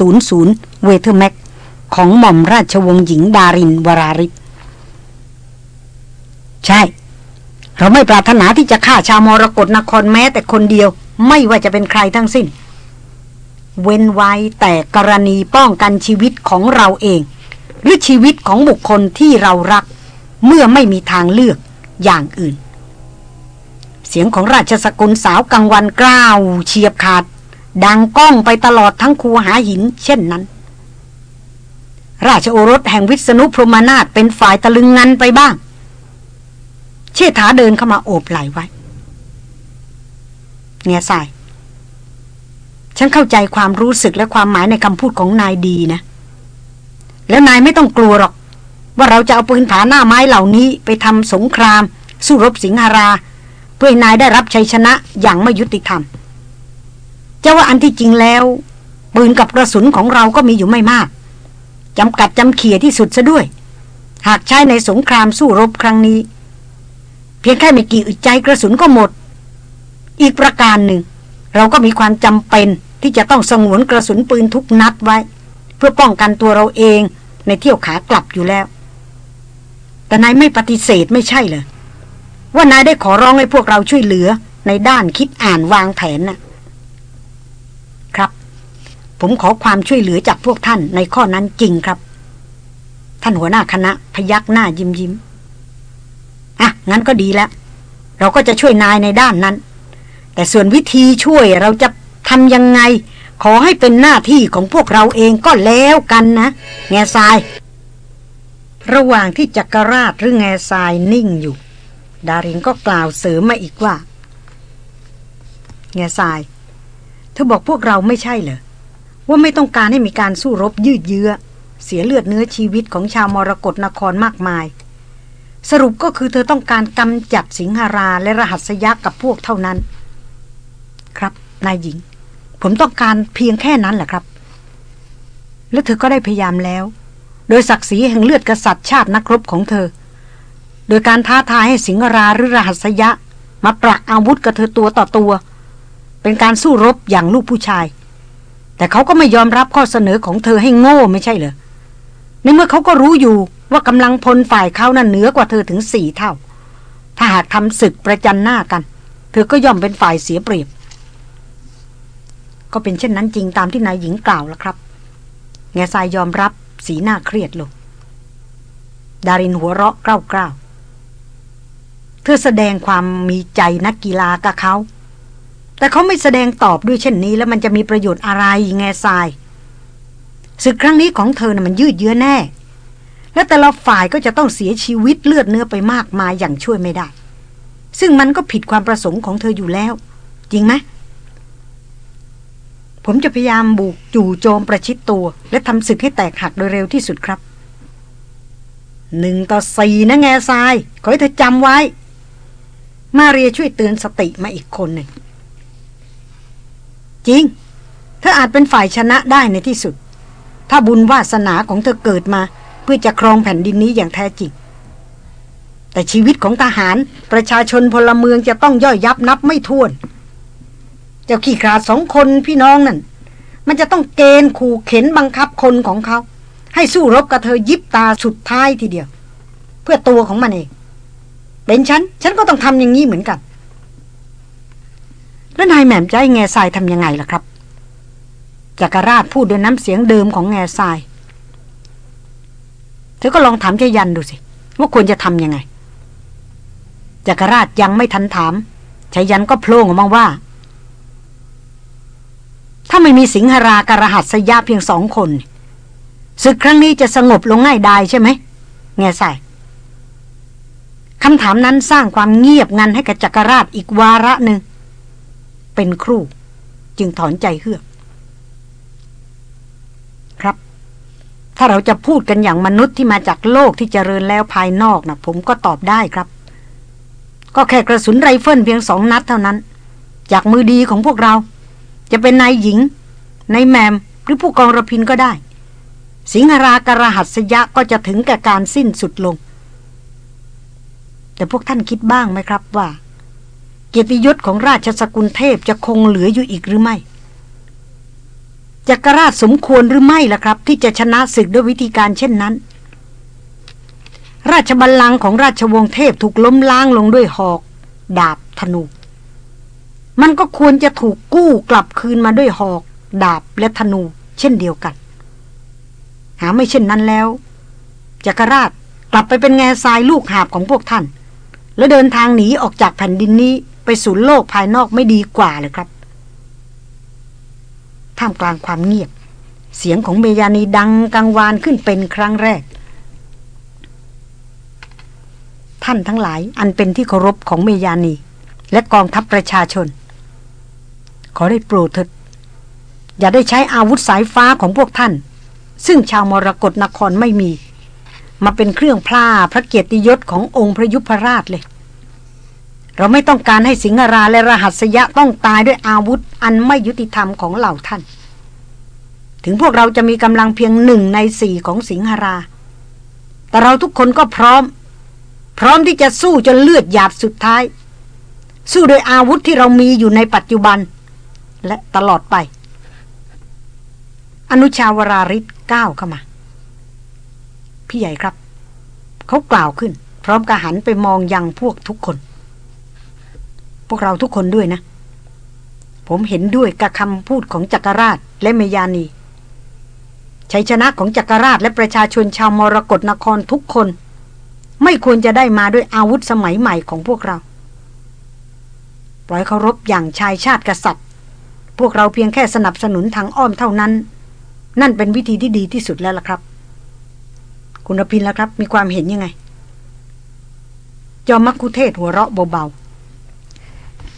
A: 300 เวเทอร์แม็ก ของหม่อมราชวงศ์หญิงดารินวราริศใช่ เราไม่ปรารถนาที่จะฆ่าชาวมรกรนครแม้แต่คนเดียว ไม่ว่าจะเป็นใครทั้งสิ้น เว้นไว้แต่กรณีป้องกันชีวิตของเราเอง หรือชีวิตของบุคคลที่เรารัก เมื่อไม่มีทางเลือก อย่างอื่น เสียงของราชสกุลสาวกังวันกล้าวเฉียบขาด ดังก้องไปตลอดทั้งคูหาหิน เช่นนั้น ราชโอรสแห่งวิษณุพรหมนาถเป็นฝ่ายตะลึงงันไปบ้าง เชษฐาเดินเข้ามาโอบไหลไว้เงียสายฉันเข้าใจความรู้สึกและความหมายในคำพูดของนายดีนะ แล้วนายไม่ต้องกลัวหรอก ว่าเราจะเอาปืนผาหน้าไม้เหล่านี้ไปทำสงคราม สู้รบสิงหารา เพื่อนายได้รับชัยชนะอย่างไม่ยุติธรรมจะว่าอันที่จริงแล้ว ปืนกับกระสุนของเราก็มีอยู่ไม่มากจำกัดจำเขี่ยที่สุดซะด้วย หากใช้ในสงครามสู้รบครั้งนี้ เพียงแค่ไม่กี่อึดใจกระสุนก็หมด อีกประการหนึ่ง เราก็มีความจำเป็นที่จะต้องสงวนกระสุนปืนทุกนัดไว้ เพื่อป้องกันตัวเราเองในเที่ยวขากลับอยู่แล้ว แต่นายไม่ปฏิเสธไม่ใช่เลยว่านายได้ขอร้องให้พวกเราช่วยเหลือ ในด้านคิดอ่านวางแผนน่ะ ครับ ผมขอความช่วยเหลือจากพวกท่านในข้อนั้นจริงครับ ท่านหัวหน้าคณะ พยักหน้ายิ้มยิ้มอะงั้นก็ดีแล้ว เราก็จะช่วยนายในด้านนั้น แต่ส่วนวิธีช่วยเราจะทำยังไง ขอให้เป็นหน้าที่ของพวกเราเองก็แล้วกันนะแง่ทราย ระหว่างที่จักรราชหรือแง่ทรายนิ่งอยู่ ดารินก็กล่าวเสริมมาอีกว่า แง่ทราย เธอบอกพวกเราไม่ใช่เหรอ ว่าไม่ต้องการให้มีการสู้รบยืดเยื้อ เสียเลือดเนื้อชีวิตของชาวมรกรนครมากมาย สรุปก็คือเธอต้องการกำจัดสิงหาราและรหัสยักษ์กับพวกเท่านั้น ครับนายหญิง ผมต้องการเพียงแค่นั้นแหละครับ และเธอก็ได้พยายามแล้ว โดยศักดิ์ศรีแห่งเลือดกษัตริย์ชาตินักรบของเธอ โดยการท้าทายให้สิงหราหรือรหัสยะ มาปรักอาวุธกับเธอตัวต่อตัว เป็นการสู้รบอย่างลูกผู้ชาย แต่เขาก็ไม่ยอมรับข้อเสนอของเธอให้โง่ไม่ใช่เหรอในเมื่อเขาก็รู้อยู่ว่ากำลังพลฝ่ายเขานั้นเหนือกว่าเธอถึงสี่เท่า ถ้าหากทำศึกประจันหน้ากัน เธอก็ย่อมเป็นฝ่ายเสียเปรียบ ก็เป็นเช่นนั้นจริงตามที่นายหญิงกล่าวแล้วครับ แง่ทรายยอมรับ สีหน้าเครียดลง ดารินหัวเราะกล้าวๆเธอแสดงความมีใจนักกีฬากับเขา แต่เขาไม่แสดงตอบด้วยเช่นนี้แล้วมันจะมีประโยชน์อะไรแง่ทรายศึกครั้งนี้ของเธอนะ่ะมันยืดเยื้อแน่ และแต่ละฝ่ายก็จะต้องเสียชีวิตเลือดเนื้อไปมากมายอย่างช่วยไม่ได้ ซึ่งมันก็ผิดความประสงค์ของเธออยู่แล้ว จริงไหม ผมจะพยายามบุกจู่โจมประชิดตัว และทำศึกให้แตกหักโดยเร็วที่สุดครับหนึ่งต่อสี่นะแง่ทราย ขอให้เธอจำไว้ มาเรียช่วยเตือนสติมาอีกคนหนึ่ง จริง เธออาจเป็นฝ่ายชนะได้ในที่สุด ถ้าบุญวาสนาของเธอเกิดมา เพื่อจะครองแผ่นดินนี้อย่างแท้จริง แต่ชีวิตของทหารประชาชนพลเมืองจะต้องย่อยยับนับไม่ถ้วน เจ้าขี้ขาดสองคนพี่น้องนั่น มันจะต้องเกณฑ์ขู่เข็นบังคับคนของเขา ให้สู้รบกับเธอยิบตาสุดท้ายทีเดียว เพื่อตัวของมันเอง เป็นฉัน ฉันก็ต้องทำอย่างนี้เหมือนกัน แล้วนายแหม่มจะให้แง่ทรายทำยังไงล่ะครับจักรราชพูดด้วยน้ำเสียงเดิมของแง่ทราย เธอก็ลองถามชยันดูสิ ว่าควรจะทำยังไงจักรราชยังไม่ทันถามชายันก็โพล่งออกมาว่า ถ้าไม่มีสิงหรากับรหัสยาเพียงสองคนศึกครั้งนี้จะสงบลงง่ายได้ใช่ไหมแงซาย คำถามนั้นสร้างความเงียบงันให้กับจักรราชอีกวาระหนึ่ง เป็นครู่จึงถอนใจเฮือก ครับ ถ้าเราจะพูดกันอย่างมนุษย์ที่มาจากโลกที่เจริญแล้วภายนอกนะผมก็ตอบได้ครับ ก็แค่กระสุนไรเฟิลเพียงสองนัดเท่านั้น จากมือดีของพวกเรา จะเป็นนายหญิงนายแมมหรือผู้กองระพินก็ได้ สิงหราการหัสยะก็จะถึงแก่การสิ้นสุดลง แต่พวกท่านคิดบ้างไหมครับว่า เกียรติยศของราชสกุลเทพจะคงเหลืออยู่อีกหรือไม่จักรราชสมควรหรือไม่ล่ะครับ ที่จะชนะศึกด้วยวิธีการเช่นนั้น ราชบัลลังก์ของราชวงศ์เทพถูกล้มล้างลงด้วยหอก ดาบธนู มันก็ควรจะถูกกู้กลับคืนมาด้วยหอก ดาบและธนู เช่นเดียวกัน หาไม่เช่นนั้นแล้วจักรราชกลับไปเป็นแง่ทรายลูกหาบของพวกท่าน แล้วเดินทางหนีออกจากแผ่นดินนี้ไปสู่โลกภายนอกไม่ดีกว่าเลยครับ ท่ามกลางความเงียบ เสียงของเมยานีดังกังวานขึ้นเป็นครั้งแรก ท่านทั้งหลายอันเป็นที่เคารพของเมยานี และกองทัพประชาชน ขอได้โปรดเถิดอย่าได้ใช้อาวุธสายฟ้าของพวกท่าน ซึ่งชาวมรกรนครไม่มี มาเป็นเครื่องพลาพระเกียรติยศขององค์พระยุพรราชเลย เราไม่ต้องการให้สิงหราและรหัสยะต้องตายด้วยอาวุธอันไม่ยุติธรรมของเหล่าท่าน ถึงพวกเราจะมีกำลังเพียงหนึ่งในสี่ของสิงหรา แต่เราทุกคนก็พร้อม พร้อมที่จะสู้จนเลือดหยาบสุดท้าย สู้โดยอาวุธที่เรามีอยู่ในปัจจุบัน และตลอดไป อนุชาวราริศก้าวเข้ามา พี่ใหญ่ครับ เขากล่าวขึ้น พร้อมกระหันไปมองยังพวกทุกคน พวกเราทุกคนด้วยนะ ผมเห็นด้วยกับคำพูดของจักรราชและเมยานีชัยชนะของจักรราชและประชาชนชาวมรกรนครทุกคน ไม่ควรจะได้มาด้วยอาวุธสมัยใหม่ของพวกเรา ปล่อยเคารพอย่างชายชาติกษัตริย์ พวกเราเพียงแค่สนับสนุนทางอ้อมเท่านั้น นั่นเป็นวิธีที่ดีที่สุดแล้วล่ะครับ คุณพินแล้วครับ มีความเห็นยังไง จอมมักคุเทศหัวเราะเบา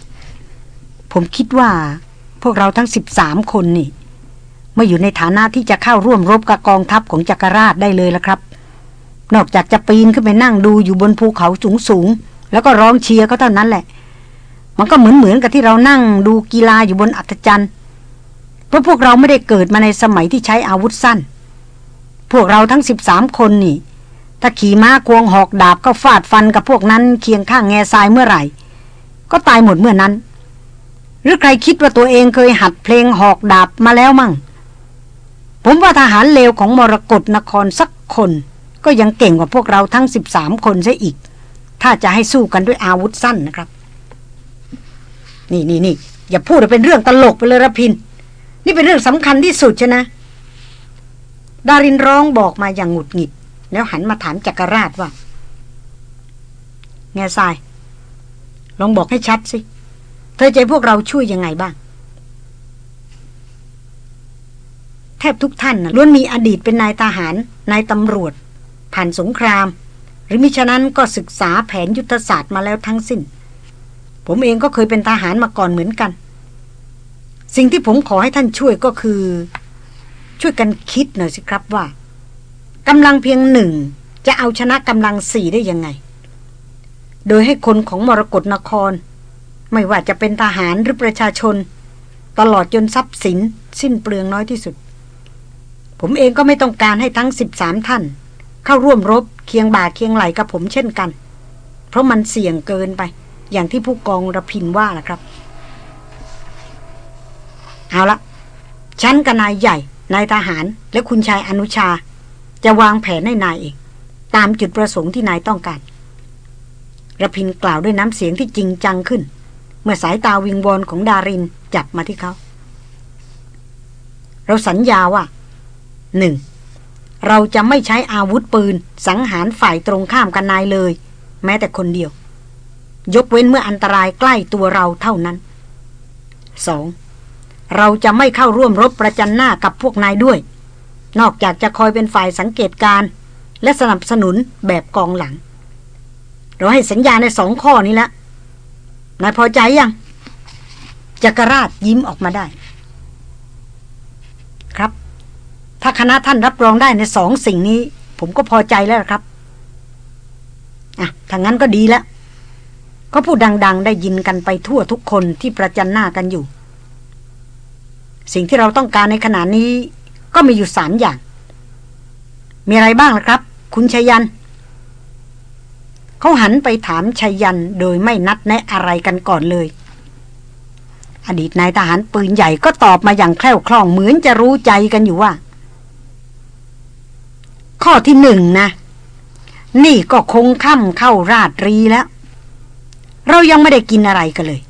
A: ๆ ผมคิดว่า พวกเราทั้งสิบสามคนนี่ไม่อยู่ในฐานะที่จะเข้าร่วมรบกับกองทัพของจักรราชได้เลยละครับ นอกจากจะปีนขึ้นไปนั่งดูอยู่บนภูเขาสูงสูงแล้วก็ร้องเชียร์ก็เท่านั้นแหละ มันก็เหมือนเหมือนกับที่เรานั่งดูกีฬาอยู่บนอัศจรรย์เพราะพวกเราไม่ได้เกิดมาในสมัยที่ใช้อาวุธสั้น พวกเราทั้งสิบสามคนนี่ ถ้าขี่ม้าควงหอกดาบก็ฟาดฟันกับพวกนั้นเคียงข้างแง่ทรายเมื่อไหร่ ก็ตายหมดเมื่อนั้น หรือใครคิดว่าตัวเองเคยหัดเพลงหอกดาบมาแล้วมั่ง ผมว่าทหารเลวของมรกรนครสักคน ก็ยังเก่งกว่าพวกเราทั้งสิบสามคนซะอีก ถ้าจะให้สู้กันด้วยอาวุธสั้นนะครับ นี่นี่นี่อย่าพูดเป็นเรื่องตลกไปเลยระพิน นี่เป็นเรื่องสำคัญที่สุดชนะ ดารินร้องบอกมาอย่างหงุดหงิด แล้วหันมาถามจักรราชว่า แง่ทราย ลองบอกให้ชัดสิ เธอใจพวกเราช่วยยังไงบ้าง แทบทุกท่านนะล้วนมีอดีตเป็นนายทหาร นายตำรวจ ผ่านสงคราม หรือมิฉะนั้นก็ศึกษาแผนยุทธศาสตร์มาแล้วทั้งสิ้น ผมเองก็เคยเป็นทหารมาก่อนเหมือนกัน สิ่งที่ผมขอให้ท่านช่วยก็คือ ช่วยกันคิดหน่อยสิครับว่ากำลังเพียงหนึ่งจะเอาชนะกำลังสี่ได้ยังไง โดยให้คนของมรกรนคร ไม่ว่าจะเป็นทหารหรือประชาชน ตลอดจนทรัพย์สิน สิ้นเปลืองน้อยที่สุด ผมเองก็ไม่ต้องการให้ทั้งสิบสามท่าน เข้าร่วมรบเคียงบ่าเคียงไหลกับผมเช่นกัน เพราะมันเสี่ยงเกินไป อย่างที่ผู้กองระพินว่าล่ะครับ เอาละฉันกับนายใหญ่ นายทหาร และคุณชายอนุชา จะวางแผนให้นายเอง ตามจุดประสงค์ที่นายต้องการระพินกล่าวด้วยน้ำเสียงที่จริงจังขึ้น เมื่อสายตาวิงวอนของดารินจับมาที่เขา เราสัญญาว่าหนึ่งเราจะไม่ใช้อาวุธปืน สังหารฝ่ายตรงข้ามกันนายเลย แม้แต่คนเดียว ยกเว้นเมื่ออันตรายใกล้ตัวเราเท่านั้น 2. เราจะไม่เข้าร่วมรบประจันหน้ากับพวกนายด้วย นอกจากจะคอยเป็นฝ่ายสังเกตการ และสนับสนุนแบบกองหลัง เราให้สัญญาในสองข้อนี้แล้วนายพอใจยังจักรราชยิ้มออกมาได้ ครับ ถ้าคณะท่านรับรองได้ในสองสิ่งนี้ ผมก็พอใจแล้วครับอะถ้างั้นก็ดีแล้ว ก็พูดดัง ๆ ได้ยินกันไปทั่วทุกคนที่ประจันหน้ากันอยู่ สิ่งที่เราต้องการในขณะนี้ ก็มีอยู่สามอย่าง มีอะไรบ้างล่ะครับ คุณชัยยัน เขาหันไปถามชัยยันโดยไม่นัดแนะอะไรกันก่อนเลย อดีตนายทหารปืนใหญ่ก็ตอบมาอย่างแคล่วคล่องเหมือนจะรู้ใจกันอยู่ว่า ข้อที่หนึ่งนะ นี่ก็คงค่ำเข้าราตรีแล้ว เรายังไม่ได้กินอะไรกันเลย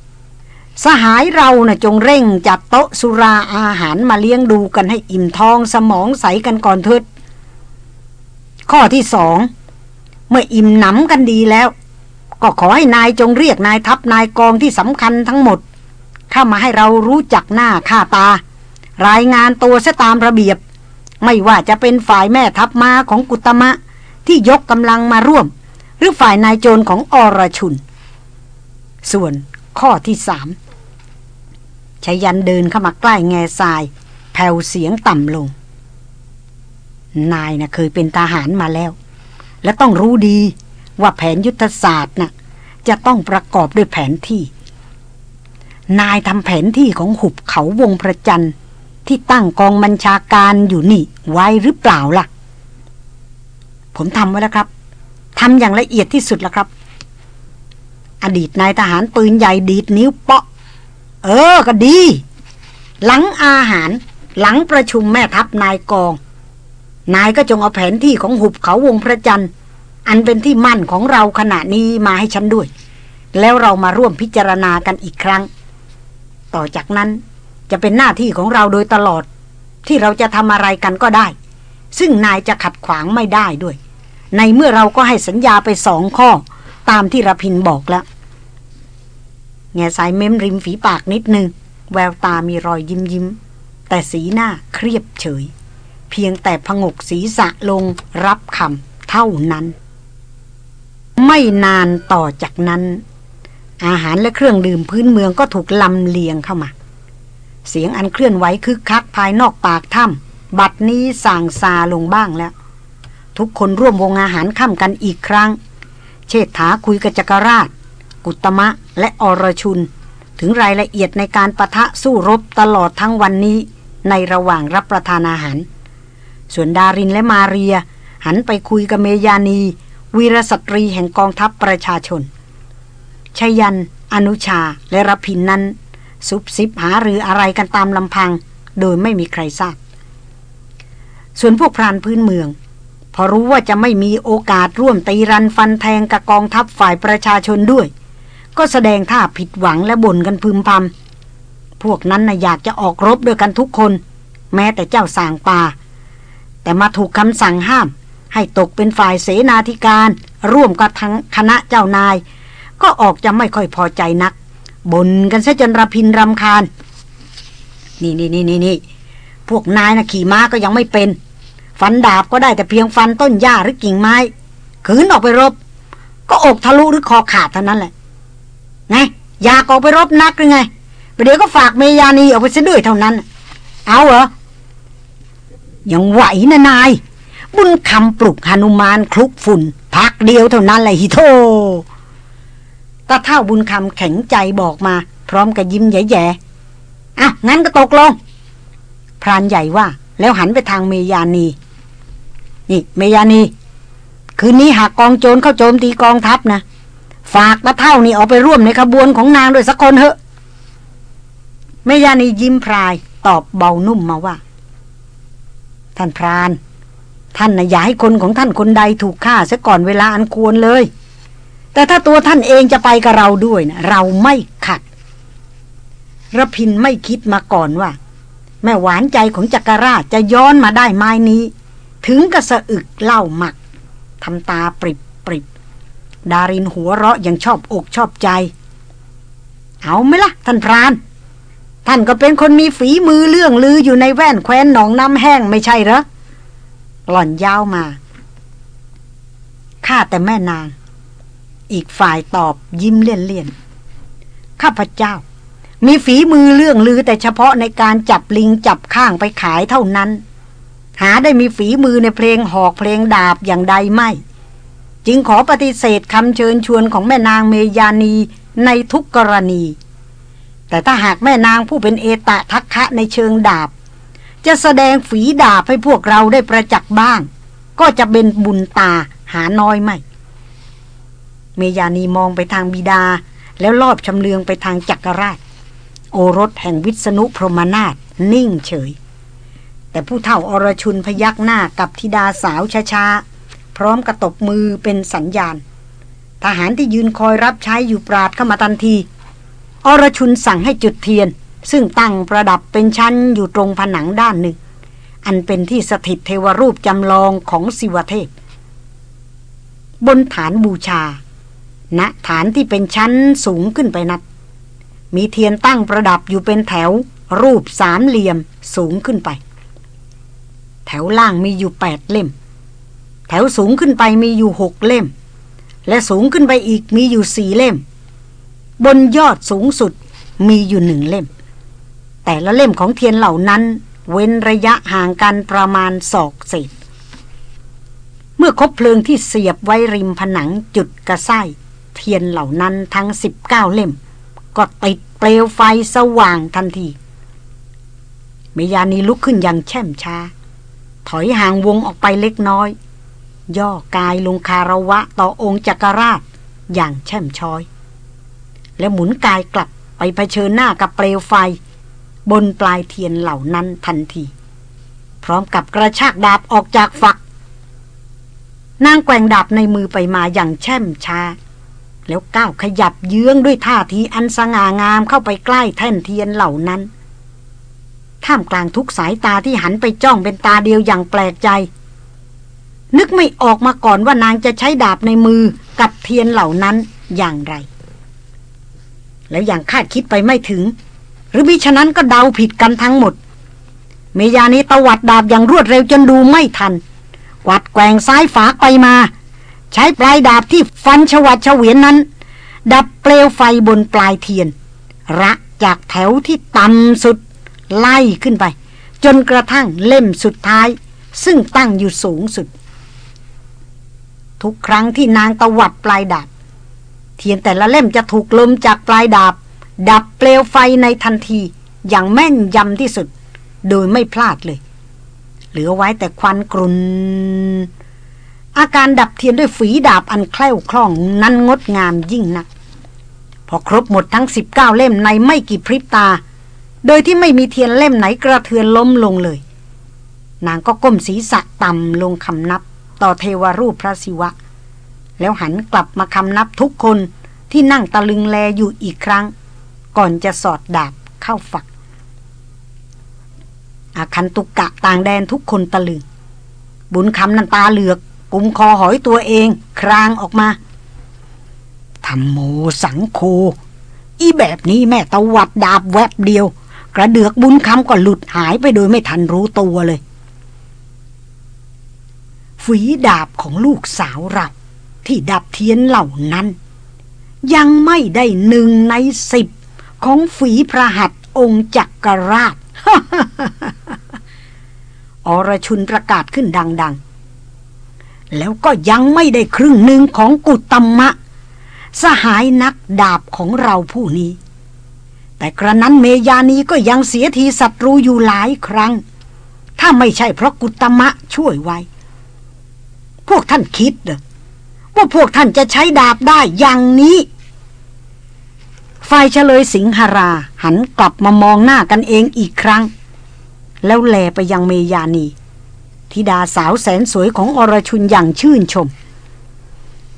A: สหายเรานะ่ะจงเร่งจัดโต๊ะสุราอาหารมาเลี้ยงดูกันให้อิ่มท้องสมองใสกันก่อนเถิดข้อที่สอง เมื่ออิ่มหนำกันดีแล้ว ก็ขอให้นายจงเรียกนายทัพนายกองที่สำคัญทั้งหมด เข้ามาให้เรารู้จักหน้าค่าตา รายงานตัวซะตามระเบียบ ไม่ว่าจะเป็นฝ่ายแม่ทัพมาของกุตมะที่ยกกำลังมาร่วม หรือฝ่ายนายโจรของอรชุน ส่วนข้อที่สามชายันเดินเข้ามาใกล้แง่ทราย แผ่วเสียงต่ำลง นายนะ่ะเคยเป็นทหารมาแล้ว และต้องรู้ดีว่าแผนยุทธศาสตร์นะ่ะจะต้องประกอบด้วยแผนที่ นายทำแผนที่ของหุบเขาวงประจันที่ตั้งกองบัญชาการอยู่นี่ไว้หรือเปล่าล่ะ ผมทำไว้แล้วครับทำอย่างละเอียดที่สุดแล้วครับ อดีตนายทหารปืนใหญ่ดีดนิ้วเปาะ เออ ก็ดี หลังอาหาร หลังประชุมแม่ทัพนายกอง นายก็จงเอาแผนที่ของหุบเขาวงพระจันทร์ อันเป็นที่มั่นของเราขณะนี้มาให้ฉันด้วย แล้วเรามาร่วมพิจารณากันอีกครั้ง ต่อจากนั้นจะเป็นหน้าที่ของเราโดยตลอด ที่เราจะทำอะไรกันก็ได้ ซึ่งนายจะขัดขวางไม่ได้ด้วย ในเมื่อเราก็ให้สัญญาไปสองข้อ ตามที่รพินบอกแล้ว แง่สายเม้มริมฝีปากนิดนึง แววตามีรอยยิ้มยิ้ม แต่สีหน้าเครียบเฉย เพียงแต่พงกศีรษะลงรับคำเท่านั้น ไม่นานต่อจากนั้น อาหารและเครื่องดื่มพื้นเมืองก็ถูกลำเลียงเข้ามา เสียงอันเคลื่อนไหวคึกคักภายนอกปากถ้ำบัดนี้สั่งซาลงบ้างแล้วทุกคนร่วมวงอาหารค่ำกันอีกครั้ง เชษฐาคุยกับจักรราช กุตมะและอรชุน ถึงรายละเอียดในการประทะสู้รบตลอดทั้งวันนี้ในระหว่างรับประทานอาหาร ส่วนดารินและมาเรีย หันไปคุยกับเมยานี วีรสตรีแห่งกองทัพประชาชนชยัน อนุชาและรพินนั้นซุบซิบหาหรืออะไรกันตามลำพัง โดยไม่มีใครทราบ ส่วนพวกพรานพื้นเมือง พอรู้ว่าจะไม่มีโอกาสร่วมตีรันฟันแทงกับกองทัพฝ่ายประชาชนด้วย ก็แสดงท่าผิดหวังและบ่นกันพึมพำพวกนั้นนะ่ะอยากจะออกรบด้วยกันทุกคน แม้แต่เจ้าสางป่า แต่มาถูกคำสั่งห้าม ให้ตกเป็นฝ่ายเสนาธิการ ร่วมกับทั้งคณะเจ้านาย ก็ออกจะไม่ค่อยพอใจนักบ่นกันซะจนระพินรำคาญ นี่นี่นี่นี่นี่พวกนายนะขี่ม้าก็ยังไม่เป็น ฟันดาบก็ได้แต่เพียงฟันต้นหญ้าหรือกิ่งไม้ ขืนออกไปรบ ก็อกทะลุหรือคอขาดเท่านั้นแหละไงอยากออกไปรบนักหรือไงประเดี๋ยวก็ฝากเมยานีออกไปซะด้วยเท่านั้น เอาเหรอ ยังไหวนะนาย บุญคำปลุกหนุมานคลุกฝุ่น พักเดียวเท่านั้นแหละฮิโตตาเท่าบุญคำแข็งใจบอกมา พร้อมกับยิ้มแย่ๆอะงั้นก็ตกลง พรานใหญ่ว่า แล้วหันไปทางเมยานี นี่เมยานี คืนนี้หากกองโจรเข้าโจมตีกองทัพนะ ฝากตาเท่านี่ออกไปร่วมในขบวนของนางด้วยสักคนเถอะแม่ยานียิ้มพรายตอบเบานุ่มมาว่า ท่านพราน ท่านนะอย่าให้คนของท่านคนใดถูกฆ่าซะก่อนเวลาอันควรเลย แต่ถ้าตัวท่านเองจะไปกับเราด้วยนะเราไม่ขัดระพินไม่คิดมาก่อนว่า แม่หวานใจของจักรราชจะย้อนมาได้ไม้นี้ ถึงกระสะอึกเล่าหมักทำตาปริบปริบดารินหัวเราะยังชอบอกชอบใจ เอาไหมล่ะ ท่านพราน ท่านก็เป็นคนมีฝีมือเรื่องลืออยู่ในแว่นแคว้นหนองน้ำแห้งไม่ใช่เหรอหล่อนยาวมาข้าแต่แม่นาง อีกฝ่ายตอบยิ้มเลี่ยนเลียนข้าพเจ้า มีฝีมือเรื่องลือแต่เฉพาะในการจับลิงจับข้างไปขายเท่านั้น หาได้มีฝีมือในเพลงหอกเพลงดาบอย่างใดไม่ จึงขอปฏิเสธคำเชิญชวนของแม่นางเมยานีในทุกกรณี แต่ถ้าหากแม่นางผู้เป็นเอตะทักคะในเชิงดาบ จะแสดงฝีดาบให้พวกเราได้ประจักษ์บ้าง ก็จะเป็นบุญตาหาน้อยไม่ เมยานีมองไปทางบิดา แล้วลอบชำเลืองไปทางจักรราช โอรสแห่งวิษณุพรหมนาฏนิ่งเฉย แต่ผู้เฒ่าอรชุนพยักหน้ากับธิดาสาวช้าๆ พร้อมกระตบมือเป็นสัญญาณ ทหารที่ยืนคอยรับใช้อยู่ปราดเข้ามาทันที อรชุนสั่งให้จุดเทียน ซึ่งตั้งประดับเป็นชั้นอยู่ตรงผนังด้านหนึ่ง อันเป็นที่สถิตเทวรูปจำลองของสิวเทพ บนฐานบูชาณฐานที่เป็นชั้นสูงขึ้นไปนัด มีเทียนตั้งประดับอยู่เป็นแถว รูปสามเหลี่ยมสูงขึ้นไป แถวล่างมีอยู่แปดเล่ม แถวสูงขึ้นไปมีอยู่หกเล่ม และสูงขึ้นไปอีกมีอยู่สี่เล่ม บนยอดสูงสุดมีอยู่หนึ่งเล่ม แต่ละเล่มของเทียนเหล่านั้น เว้นระยะห่างกันประมาณศอกเศษเมื่อคบเพลิงที่เสียบไว้ริมผนังจุดกระไส้เทียนเหล่านั้นทั้งสิบเก้าเล่ม ก็ติดเปลวไฟสว่างทันที เมยานีลุกขึ้นอย่างแช่มช้า ถอยห่างวงออกไปเล็กน้อย ย่อกายลงคาระวะต่อองค์จักรราชอย่างแช่มช้อย แล้วหมุนกายกลับไปเผชิญหน้ากับเปลวไฟ บนปลายเทียนเหล่านั้นทันที พร้อมกับกระชากดาบออกจากฝัก นางแกว่งดาบในมือไปมาอย่างแช่มช้า แล้วก้าวขยับเยื้องด้วยท่าทีอันสง่างามเข้าไปใกล้แท่นเทียนเหล่านั้น ท่ามกลางทุกสายตาที่หันไปจ้องเป็นตาเดียวอย่างแปลกใจ นึกไม่ออกมาก่อนว่านางจะใช้ดาบในมือกับเทียนเหล่านั้นอย่างไร แล้วอย่างคาดคิดไปไม่ถึง หรือมิฉะนั้นก็เดาผิดกันทั้งหมด เมยานี้ตวัดดาบอย่างรวดเร็วจนดูไม่ทันกวัดแกว่งซ้ายฝาไปมา ใช้ปลายดาบที่ฟันฉวัดเฉวียนนั้น ดับเปลวไฟบนปลายเทียน ระจากแถวที่ต่ำสุด ไล่ขึ้นไป จนกระทั่งเล่มสุดท้าย ซึ่งตั้งอยู่สูงสุด ทุกครั้งที่นางตวัดปลายดาบ เทียนแต่ละเล่มจะถูกลมจากปลายดาบ ดับเปลวไฟในทันที อย่างแม่นยำที่สุด โดยไม่พลาดเลย เหลือไว้แต่ควันกรุนอาการดับเทียนด้วยฝีดาบอันแคล่วคล่องนั้นงดงามยิ่งนัก พอครบหมดทั้งสิบเก้าเล่มในไม่กี่พริบตา โดยที่ไม่มีเทียนเล่มไหนกระเทือนล้มลงเลย นางก็ก้มศีรษะต่ำลงคำนับ ต่อเทวรูปพระศิวะ แล้วหันกลับมาคำนับทุกคนที่นั่งตะลึงแลอยู่อีกครั้ง ก่อนจะสอดดาบเข้าฝัก อาคันตุกกะต่างแดนทุกคนตะลึง บุญคำนันตาเหลือก กุมคอหอยตัวเอง ครางออกมาทำโมสังโค อีแบบนี้แม่ตะวัดดาบแวบเดียว กระเดือกบุญคำก็หลุดหายไปโดยไม่ทันรู้ตัวเลย ฝีดาบของลูกสาวเราที่ดับเทียนเหล่านั้น ยังไม่ได้หนึ่งในสิบของฝีพระหัตองค์จักรราช อรชุนประกาศขึ้นดัง ๆ แล้วก็ยังไม่ได้ครึ่งหนึ่งของกุตมมะสหายนักดาบของเราผู้นี้ แต่กระนั้นเมยานีก็ยังเสียทีศัตรูอยู่หลายครั้ง ถ้าไม่ใช่เพราะกุตมะช่วยไว้ พวกท่านคิดเหรอว่าพวกท่านจะใช้ดาบได้อย่างนี้ฝ่ายเฉลยสิงหรา หันกลับมามองหน้ากันเองอีกครั้ง แล้วแลไปยังเมยานีธิดาสาวแสนสวยของอรชุนอย่างชื่นชม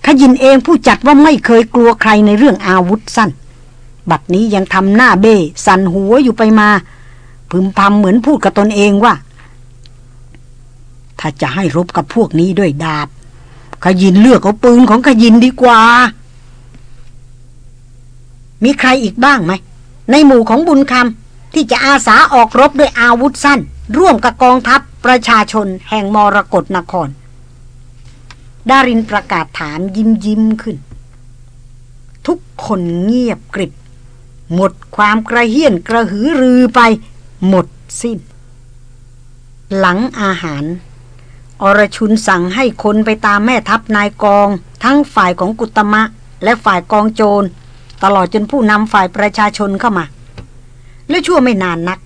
A: ขยินเองผู้จัดว่าไม่เคยกลัวใครในเรื่องอาวุธสั้น บัดนี้ยังทำหน้าเบ้สันหัวอยู่ไปมา พึมพำเหมือนพูดกับตนเองว่า ถ้าจะให้รบกับพวกนี้ด้วยดาบ ขยินเลือกเอาปืนของขยินดีกว่า มีใครอีกบ้างไหม ในหมู่ของบุญคำที่จะอาสาออกรบด้วยอาวุธสั้น ร่วมกับกองทัพประชาชนแห่งมรกรนคร ดารินประกาศถามยิ้มยิ้มขึ้นทุกคนเงียบกริบ หมดความกระเฮี้ยนกระหือรือไป หมดสิ้น หลังอาหาร อรชุนสั่งให้คนไปตามแม่ทัพนายกอง ทั้งฝ่ายของกุตมะ และฝ่ายกองโจร ตลอดจนผู้นำฝ่ายประชาชนเข้ามา และชั่วไม่นานนัก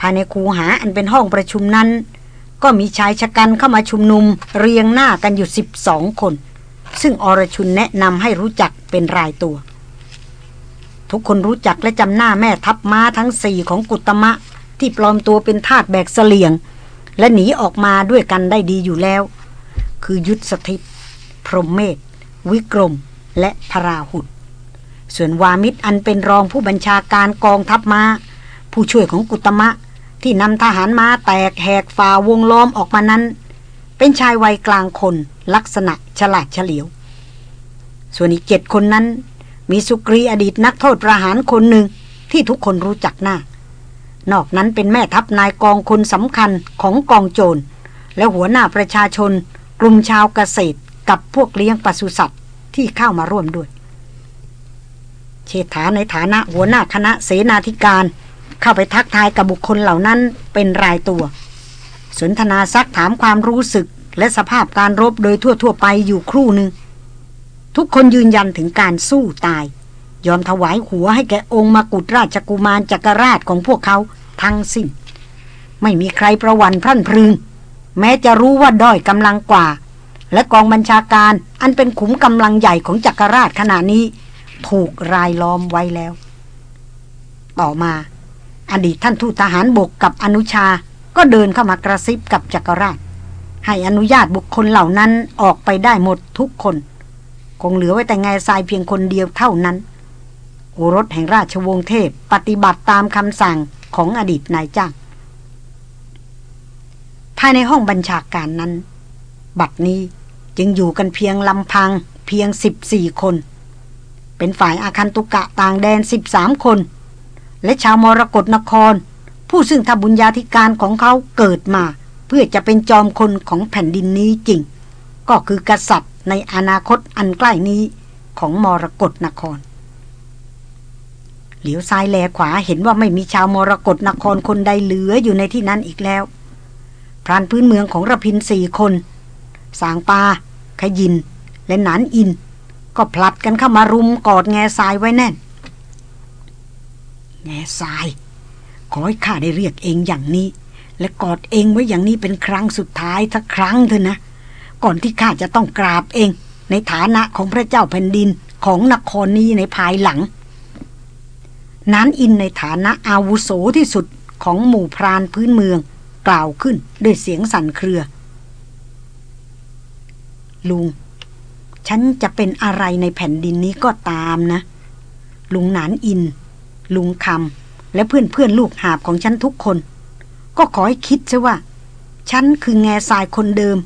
A: ภายในคูหาอันเป็นห้องประชุมนั้น ก็มีชายชะกันเข้ามาชุมนุม เรียงหน้ากันอยู่สิบสองคน ซึ่งอรชุนแนะนำให้รู้จักเป็นรายตัว ทุกคนรู้จักและจำหน้าแม่ทัพม้าทั้งสี่ของกุตมะ ที่ปลอมตัวเป็นทาสแบกเสลียง และหนีออกมาด้วยกันได้ดีอยู่แล้ว คือยุทธสถิต พรหมเมธวิกรม และพราหุดส่วนวามิตรอันเป็นรองผู้บัญชาการกองทัพมา้า ผู้ช่วยของกุตมะ ที่นำทหารม้าแตกแหกฝ่าวงล้อมออกมานั้น เป็นชายวัยกลางคนลักษณะฉลาดเฉลียว ส่วนอีกเจ็ดคนนั้น มีสุกรีอดีตนักโทษประหารคนหนึ่งที่ทุกคนรู้จักหน้า นอกนั้นเป็นแม่ทัพนายกองคนสำคัญของกองโจร และหัวหน้าประชาชน กลุ่มชาวเกษตรกับพวกเลี้ยงปศุสัตว์ที่เข้ามาร่วมด้วย เชษฐาในฐานะหัวหน้าคณะเสนาธิการ เข้าไปทักทายกับบุคคลเหล่านั้นเป็นรายตัว สนทนาซักถามความรู้สึกและสภาพการรบโดยทั่วๆไปอยู่ครู่หนึ่ง ทุกคนยืนยันถึงการสู้ตาย ยอมถวายหัวให้แก่องค์มกุฎราชกุมารจักรราชของพวกเขาทั้งสิ้น ไม่มีใครประวันพรั่นพรึง แม้จะรู้ว่าด้อยกำลังกว่า และกองบัญชาการอันเป็นขุมกำลังใหญ่ของจักรราชขณะนี้ ถูกรายล้อมไว้แล้ว ต่อมา อดีตท่านทูตทหารบกกับอนุชาก็เดินเข้ามากระซิบกับจักรราช ให้อนุญาตบุคคลเหล่านั้นออกไปได้หมดทุกคน คงเหลือไว้แต่แง่ทรายเพียงคนเดียวเท่านั้น โอรสแห่งราชวงศ์เทพปฏิบัติตามคำสั่งของอดีตนายจ้าง ภายในห้องบัญชาการนั้น บัดนี้จึงอยู่กันเพียงลำพังเพียงสิบสี่คน เป็นฝ่ายอาคันตุกะต่างแดนสิบสามคน และชาวมรกรนคร ผู้ซึ่งทบุญญาธิการของเขาเกิดมา เพื่อจะเป็นจอมคนของแผ่นดินนี้จริง ก็คือกษัตริย์ ในอนาคตอันใกล้นี้ของมรกรนคร เหลียวซ้ายแลขวาเห็นว่าไม่มีชาวมรกรนครคนใดเหลืออยู่ในที่นั้นอีกแล้ว พรานพื้นเมืองของระพินสี่คน สางปา ขยิน และหนานอิน ก็พลัดกันเข้ามารุมกอดแง่ทรายไว้แน่น แง่ทราย ขอให้ข้าได้เรียกเองอย่างนี้ และกอดเองไว้อย่างนี้เป็นครั้งสุดท้ายทักครั้งเถอะนะ ก่อนที่ข้าจะต้องกราบเอง ในฐานะของพระเจ้าแผ่นดินของนครนี้ในภายหลัง นานอินในฐานะอาวุโสที่สุดของหมู่พรานพื้นเมือง กล่าวขึ้นด้วยเสียงสั่นเครือ ลุง ฉันจะเป็นอะไรในแผ่นดินนี้ก็ตามนะ ลุงนานอิน ลุงคำและเพื่อนเพื่อนลูกหาบของฉันทุกคน ก็ขอให้คิดซะว่า ฉันคือแง่ทรายคนเดิม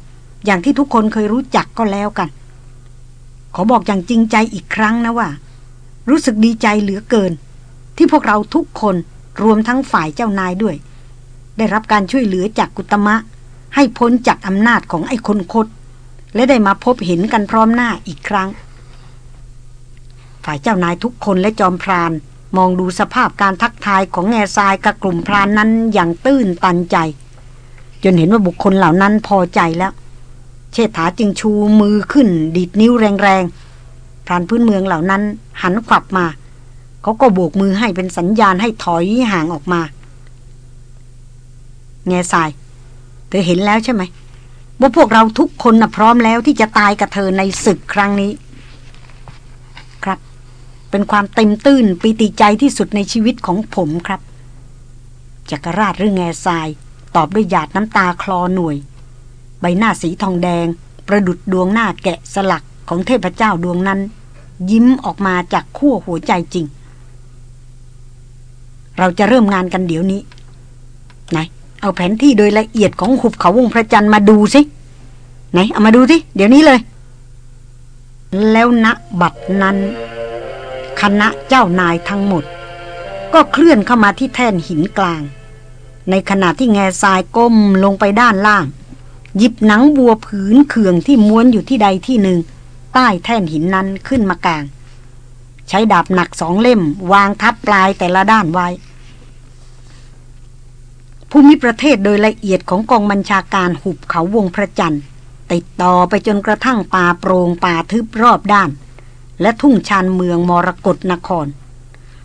A: อย่างที่ทุกคนเคยรู้จักก็แล้วกัน ขอบอกอย่างจริงใจอีกครั้งนะว่า รู้สึกดีใจเหลือเกิน ที่พวกเราทุกคนรวมทั้งฝ่ายเจ้านายด้วย ได้รับการช่วยเหลือจากกุตมะ ให้พ้นจากอำนาจของไอ้คนคดและได้มาพบเห็นกันพร้อมหน้าอีกครั้ง ฝ่ายเจ้านายทุกคนและจอมพรานมองดูสภาพการทักทายของแง่ทรายกับกลุ่มพรานนั้นอย่างตื้นตันใจ จนเห็นว่าบุคคลเหล่านั้นพอใจแล้ว เชษฐาจึงชูมือขึ้น ดีดนิ้วแรงๆพรานพื้นเมืองเหล่านั้น หันขวับมา เขาก็โบกมือให้เป็นสัญญาณให้ถอยห่างออกมา แง่ทราย เธอเห็นแล้วใช่ไหมว่าพวกเราทุกคนนะพร้อมแล้วที่จะตายกับเธอในศึกครั้งนี้ ครับ เป็นความเต็มตื้นปีติใจที่สุดในชีวิตของผมครับจักรราชหรือแง่ทราย ตอบด้วยหยาดน้ำตาคลอหน่วย ใบหน้าสีทองแดง ประดุดดวงหน้าแกะสลักของเทพเจ้าดวงนั้น ยิ้มออกมาจากขั้วหัวใจจริง เราจะเริ่มงานกันเดี๋ยวนี้ไหนเอาแผนที่โดยละเอียดของหุบเขาวงพระจันทร์มาดูสิไหนเอามาดูสิเดี๋ยวนี้เลย แล้วณบัดนั้น คณะเจ้านายทั้งหมด ก็เคลื่อนเข้ามาที่แท่นหินกลาง ในขณะที่แง่ทรายก้มลงไปด้านล่าง หยิบหนังบัวผืนเขื่องที่ม้วนอยู่ที่ใดที่หนึ่ง ใต้แท่นหินนั้นขึ้นมากลาง ใช้ดาบหนักสองเล่ม วางทับปลายแต่ละด้านไว้ ภูมิประเทศโดยละเอียดของกองบัญชาการหุบเขาวงพระจันทร์ ติดต่อไปจนกระทั่งป่าโปรงป่าทึบรอบด้าน และทุ่งชานเมืองมรกรนคร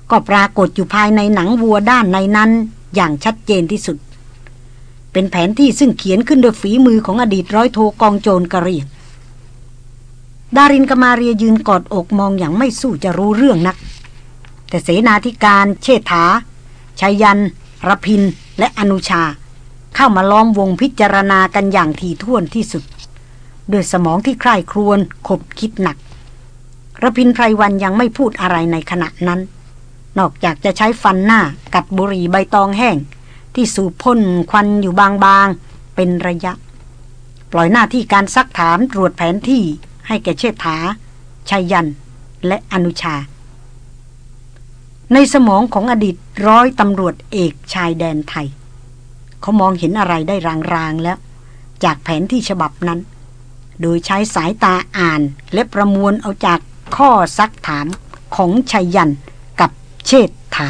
A: ก็ปรากฏอยู่ภายในหนังวัวด้านในนั้นอย่างชัดเจนที่สุด เป็นแผนที่ซึ่งเขียนขึ้นโดยฝีมือของอดีตร้อยโทกองโจรกะเรียงดารินกมาเรียยืนกอดอกมองอย่างไม่สู้จะรู้เรื่องนัก แต่เสนาธิการเชษฐาชัยยันรพิน และอนุชา เข้ามาล้อมวงพิจารณากันอย่างถี่ถ้วนที่สุดด้วยสมองที่ใคร่ครวญขบคิดหนักระพินไพรวันยังไม่พูดอะไรในขณะนั้น นอกจากจะใช้ฟันหน้ากัดบุหรี่ใบตองแห้ง ที่สูบพ่นควันอยู่บางๆ เป็นระยะ ปล่อยหน้าที่การซักถามตรวจแผนที่ให้แก่เชษฐาชัยยัน และอนุชา ในสมองของอดีตร้อยตำรวจเอกชายแดนไทย เขามองเห็นอะไรได้รางๆแล้ว จากแผนที่ฉบับนั้น โดยใช้สายตาอ่านและประมวลเอาจากข้อซักถามของชัยยันกับเชษฐา